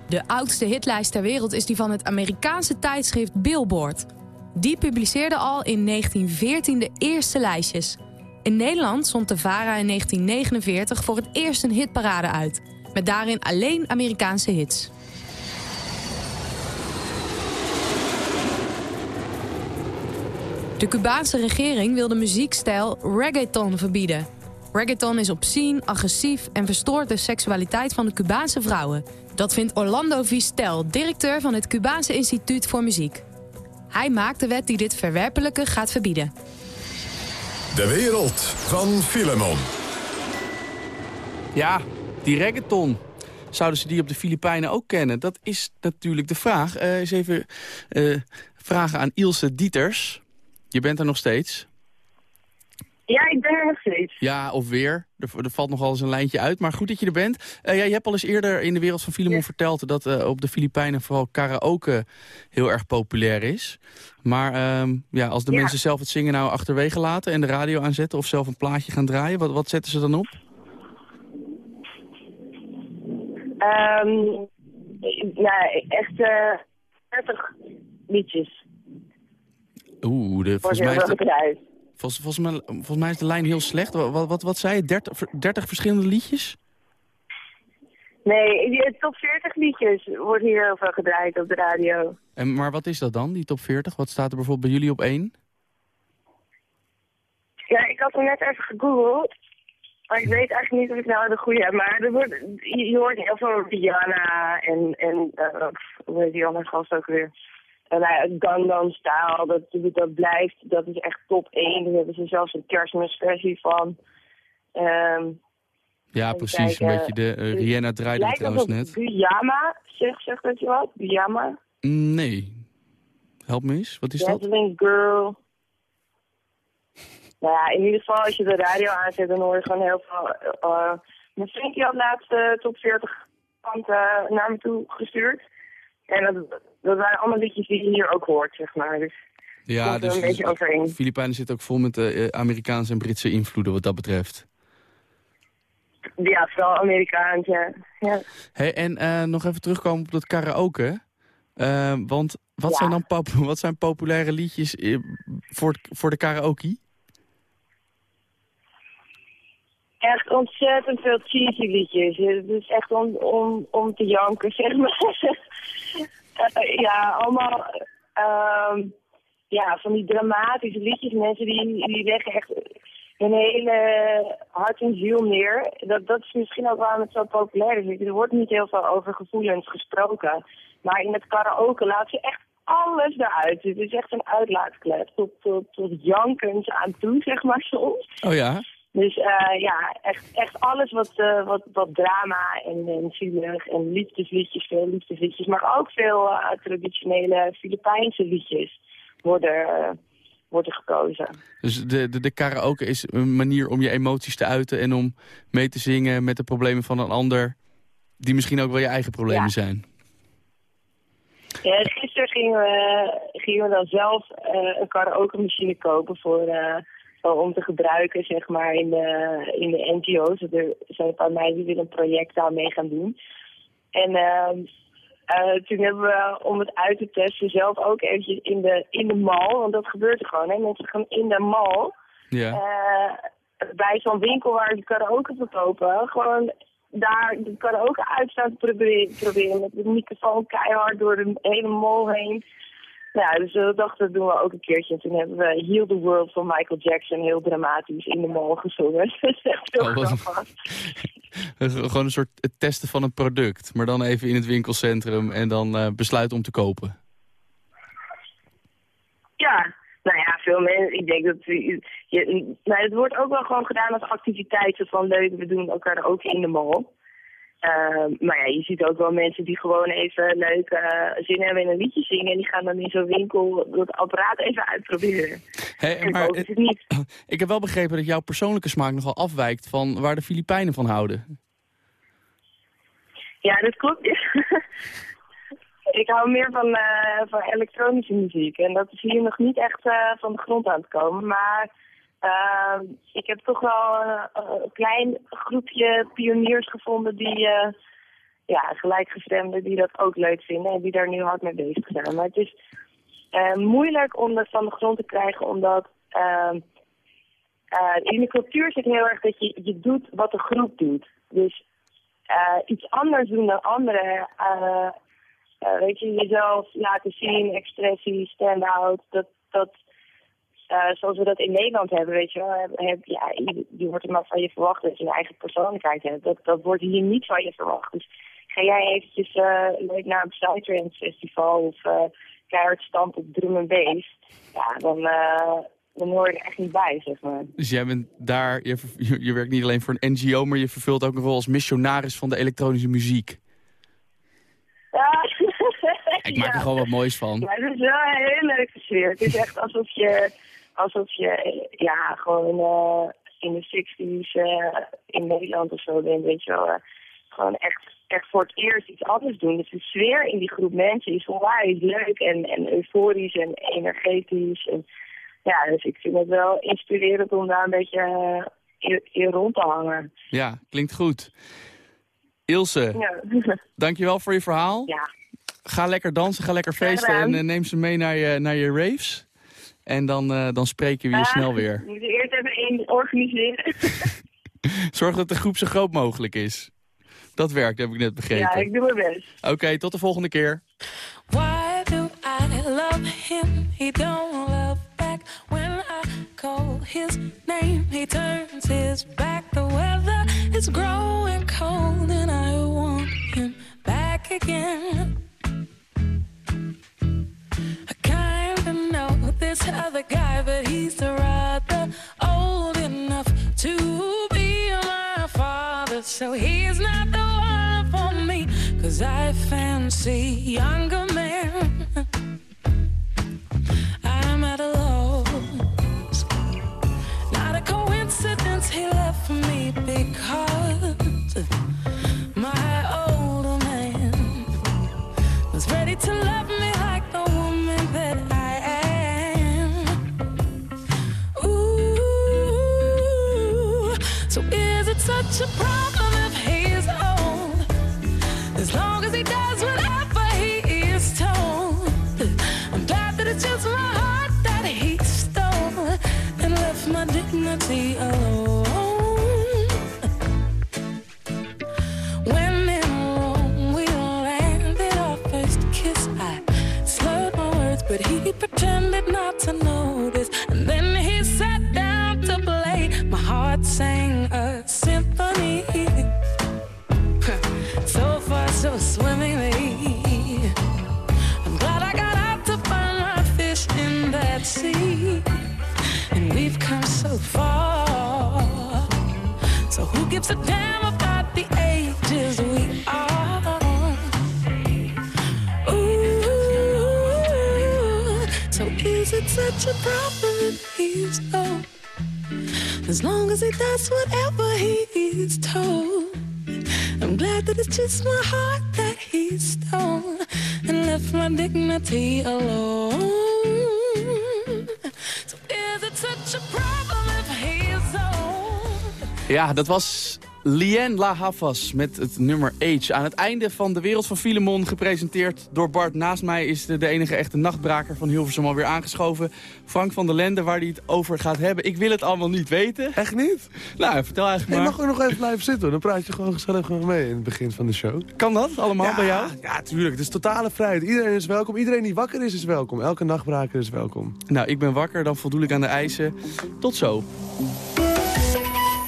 [SPEAKER 11] De oudste hitlijst ter wereld is die van het Amerikaanse tijdschrift Billboard. Die publiceerde al in 1914 de eerste lijstjes. In Nederland zond de VARA in 1949 voor het eerst een hitparade uit. Met daarin alleen Amerikaanse hits. De Cubaanse regering wil de muziekstijl reggaeton verbieden. Reggaeton is obscene, agressief en verstoort de seksualiteit van de Cubaanse vrouwen. Dat vindt Orlando Vistel, directeur van het Cubaanse Instituut voor Muziek. Hij maakt de wet die dit verwerpelijke gaat verbieden.
[SPEAKER 2] De wereld van Filemon.
[SPEAKER 3] Ja, die reggaeton. Zouden ze die op de Filipijnen ook kennen? Dat is natuurlijk de vraag. Eh eens even eh, vragen aan Ilse Dieters. Je bent er nog steeds.
[SPEAKER 12] Ja, ik ben er nog steeds.
[SPEAKER 3] Ja, of weer. Er, er valt nogal eens een lijntje uit. Maar goed dat je er bent. Eh, ja, je hebt al eens eerder in de wereld van Filemon verteld... dat eh, op de Filipijnen vooral karaoke heel erg populair is. Maar ehm, ja, als de
[SPEAKER 12] Ja.
[SPEAKER 3] mensen zelf het zingen nou achterwege laten... en de radio aanzetten of zelf een plaatje gaan draaien... wat, wat zetten ze dan op?
[SPEAKER 12] Ehm nou, echt eh 30 liedjes.
[SPEAKER 3] Oeh, de, volgens, mij is de. Volgens, volgens, mij, volgens mij is de lijn heel slecht. Wat, wat, wat, zei je? 30, ver- 30 verschillende liedjes?
[SPEAKER 12] Nee, die top 40 liedjes wordt hier heel veel gedraaid op de radio.
[SPEAKER 3] En, maar wat is dat dan, die top 40? Wat staat er bijvoorbeeld bij jullie op één?
[SPEAKER 12] Ja, ik had hem net even gegoogeld. Maar ik weet eigenlijk niet of ik nou de goede heb. Maar er wordt, je, hoort heel veel Rihanna en, en eh, hoe heet die andere gast ook weer? En nou Gangnam Style, dat, dat blijft, dat is echt top 1. Daar hebben ze zelfs een kerstmisversie van. Ehm
[SPEAKER 3] Ja, precies. Een beetje de uh, Rihanna draaide het trouwens net.
[SPEAKER 12] Guyama, zeg, zeg dat je wat? Guyama?
[SPEAKER 3] Nee. Help me eens, wat is dat?
[SPEAKER 12] Dazzling Girl. Nou ja, in ieder geval als je de radio aanzet, dan hoor je gewoon heel veel... Uh, mijn vriendje had laatst de top 40 kant naar me toe gestuurd. En dat, dat waren allemaal liedjes die je hier ook hoort, zeg maar. Dus
[SPEAKER 3] Ja,
[SPEAKER 12] komt
[SPEAKER 3] dus
[SPEAKER 12] een beetje overeen.
[SPEAKER 3] Filipijnen zit ook vol met uh, Amerikaanse en Britse invloeden wat dat betreft.
[SPEAKER 12] Ja, vooral Amerikaans, ja. ja.
[SPEAKER 3] Hey, en uh, nog even terugkomen op dat karaoke. Uh, want wat,
[SPEAKER 12] Ja.
[SPEAKER 3] zijn dan pop wat zijn populaire liedjes eh, voor, voor de karaoke?
[SPEAKER 12] Echt ontzettend veel cheesy liedjes. Het is echt om, om, om te janken, zeg maar. uh, ja, allemaal uh, ja, van die dramatische liedjes. Mensen die, die leggen echt hun hele hart en ziel neer. Dat, dat is misschien ook waarom het zo populair is. Er wordt niet heel veel over gevoelens gesproken. Maar in het karaoke laat ze echt alles eruit. Het is echt een uitlaatklep. Tot, tot, tot jankens aan toe, zeg maar soms.
[SPEAKER 3] Oh ja?
[SPEAKER 12] Dus uh, ja, echt, echt alles wat, uh, wat, wat drama en, en zielig en liefdesliedjes, veel liefdesliedjes, maar ook veel uh, traditionele Filipijnse liedjes worden, wordt er gekozen.
[SPEAKER 3] Dus de, de, de karaoke is een manier om je emoties te uiten... en om mee te zingen met de problemen van een ander... die misschien ook wel je eigen problemen
[SPEAKER 12] Ja.
[SPEAKER 3] zijn.
[SPEAKER 12] Ja, gisteren gingen we, gingen we dan zelf eh, een karaoke machine kopen voor, eh, voor om te gebruiken zeg maar, in, de, in de NGO's. Er zijn een paar meiden die willen een project daarmee gaan doen. En ehm, eh, toen hebben we, om het uit te testen, zelf ook eventjes in de, in de mal, want dat gebeurt er gewoon. Hè? Mensen gaan in de mal,
[SPEAKER 3] Ja.
[SPEAKER 12] eh, bij zo'n winkel waar ze karaoke verkopen, gewoon daar de karaoke uit staan te proberen, proberen met de microfoon keihard door de hele mol heen. Ja, dus we dachten, dat doen we ook een keertje. En toen hebben we Heal the World van Michael Jackson heel dramatisch in de mol gezongen. dat is echt heel
[SPEAKER 3] Oh,
[SPEAKER 12] grappig.
[SPEAKER 3] Gewoon een soort het testen van een product. Maar dan even in het winkelcentrum en dan eh, besluiten om te kopen.
[SPEAKER 12] Ja, nou ja, veel mensen. Ik denk dat je, je- nou, het wordt ook wel gewoon gedaan als activiteit. Zo van leuk, we doen elkaar ook in de mall. Ehm, maar ja, je ziet ook wel mensen die gewoon even leuk eh, zin hebben in een liedje zingen. En die gaan dan in zo'n winkel dat apparaat even uitproberen.
[SPEAKER 3] Hey, maar
[SPEAKER 12] ze het niet.
[SPEAKER 3] ik heb wel begrepen dat jouw persoonlijke smaak nogal afwijkt van waar de Filipijnen van houden.
[SPEAKER 12] Ja, dat klopt. ik hou meer van, eh, van elektronische muziek. En dat is hier nog niet echt eh, van de grond aan het komen. Maar eh, ik heb toch wel eh, een klein groepje pioniers gevonden die... eh, ja, gelijkgestemden die dat ook leuk vinden en die daar nu hard mee bezig zijn. Maar het is eh, moeilijk om dat van de grond te krijgen, omdat eh, eh, in de cultuur zit heel erg dat je, je doet wat de groep doet. Dus iets anders doen dan anderen. weet je, jezelf laten zien, expressie, stand-out. Dat, dat, eh, zoals we dat in Nederland hebben, weet je wel. Heb, heb- ja, je, je wordt er maar van je verwacht dat je een eigen persoonlijkheid hebt. Dat, dat wordt hier niet van je verwacht. Dus ga jij eventjes eh, leuk naar een Psytrance festival of eh keihard stampen op drum en bass. Ja, dan, dan hoor je er echt niet bij, zeg maar.
[SPEAKER 3] Dus jij bent daar, je, je, werkt niet alleen voor een NGO, maar je vervult ook een rol als missionaris van de elektronische muziek.
[SPEAKER 12] Ja.
[SPEAKER 3] Ik maak er gewoon wat moois van.
[SPEAKER 12] Maar het is wel een heel leuke sfeer. Het is echt alsof je, alsof je ja, gewoon eh, in de 60s eh, in Nederland of zo bent, weet je wel. eh, gewoon echt, echt voor het eerst iets anders doen. Dus de sfeer in die groep mensen is onwijs leuk en, en euforisch en energetisch. En, ja, dus ik vind het wel inspirerend om daar een beetje in, in rond te hangen.
[SPEAKER 3] Ja, klinkt goed. Ilse,
[SPEAKER 12] Ja.
[SPEAKER 3] dankjewel voor je verhaal.
[SPEAKER 12] ja.
[SPEAKER 3] Ga lekker dansen, ga lekker feesten en neem ze mee naar je, naar je raves. En dan, eh, dan spreken we je
[SPEAKER 12] Ah,
[SPEAKER 3] snel weer.
[SPEAKER 12] We moeten eerst even één organiseren.
[SPEAKER 3] Zorg dat de groep zo groot mogelijk is. Dat werkt, heb ik net begrepen.
[SPEAKER 12] ja, ik doe mijn best.
[SPEAKER 3] Oké, tot de volgende keer.
[SPEAKER 6] Why do I love him? He don't love back when I call his name. He turns his back. The weather is growing cold and I want him back again. This other guy, but he's rather old enough to be my father. So he's not the one for me, cause I fancy younger men. I'm at a loss. Not a coincidence he left me because my older man was ready to love me so is it such a problem if he's old? As long as he does whatever he is told. I'm glad that it's just my heart that he stole and left my dignity alone. Is such a problem he's old? As long as he does whatever he is told. I'm glad that it's just my heart that he stole and left my dignity alone. So is it such a problem if he's old?
[SPEAKER 3] Ja, dat was Lien La Havas met het nummer Age. Aan het einde van De Wereld van Filemon, gepresenteerd door Bart. Naast mij is de, de enige echte nachtbraker van Hilversum alweer aangeschoven. Frank van der Lende, waar hij het over gaat hebben. Ik wil het allemaal niet weten.
[SPEAKER 14] Echt niet?
[SPEAKER 3] Nou, vertel eigenlijk
[SPEAKER 14] maar.
[SPEAKER 3] Je
[SPEAKER 14] mag ook nog even blijven zitten, dan praat je gewoon gezellig mee in het begin van de show.
[SPEAKER 3] Kan dat allemaal bij jou?
[SPEAKER 14] Ja, tuurlijk. Het is totale vrijheid. Iedereen is welkom. Iedereen die wakker is, is welkom. Elke nachtbraker is welkom.
[SPEAKER 3] Nou, ik ben wakker, dan voldoe ik aan de eisen. Tot zo.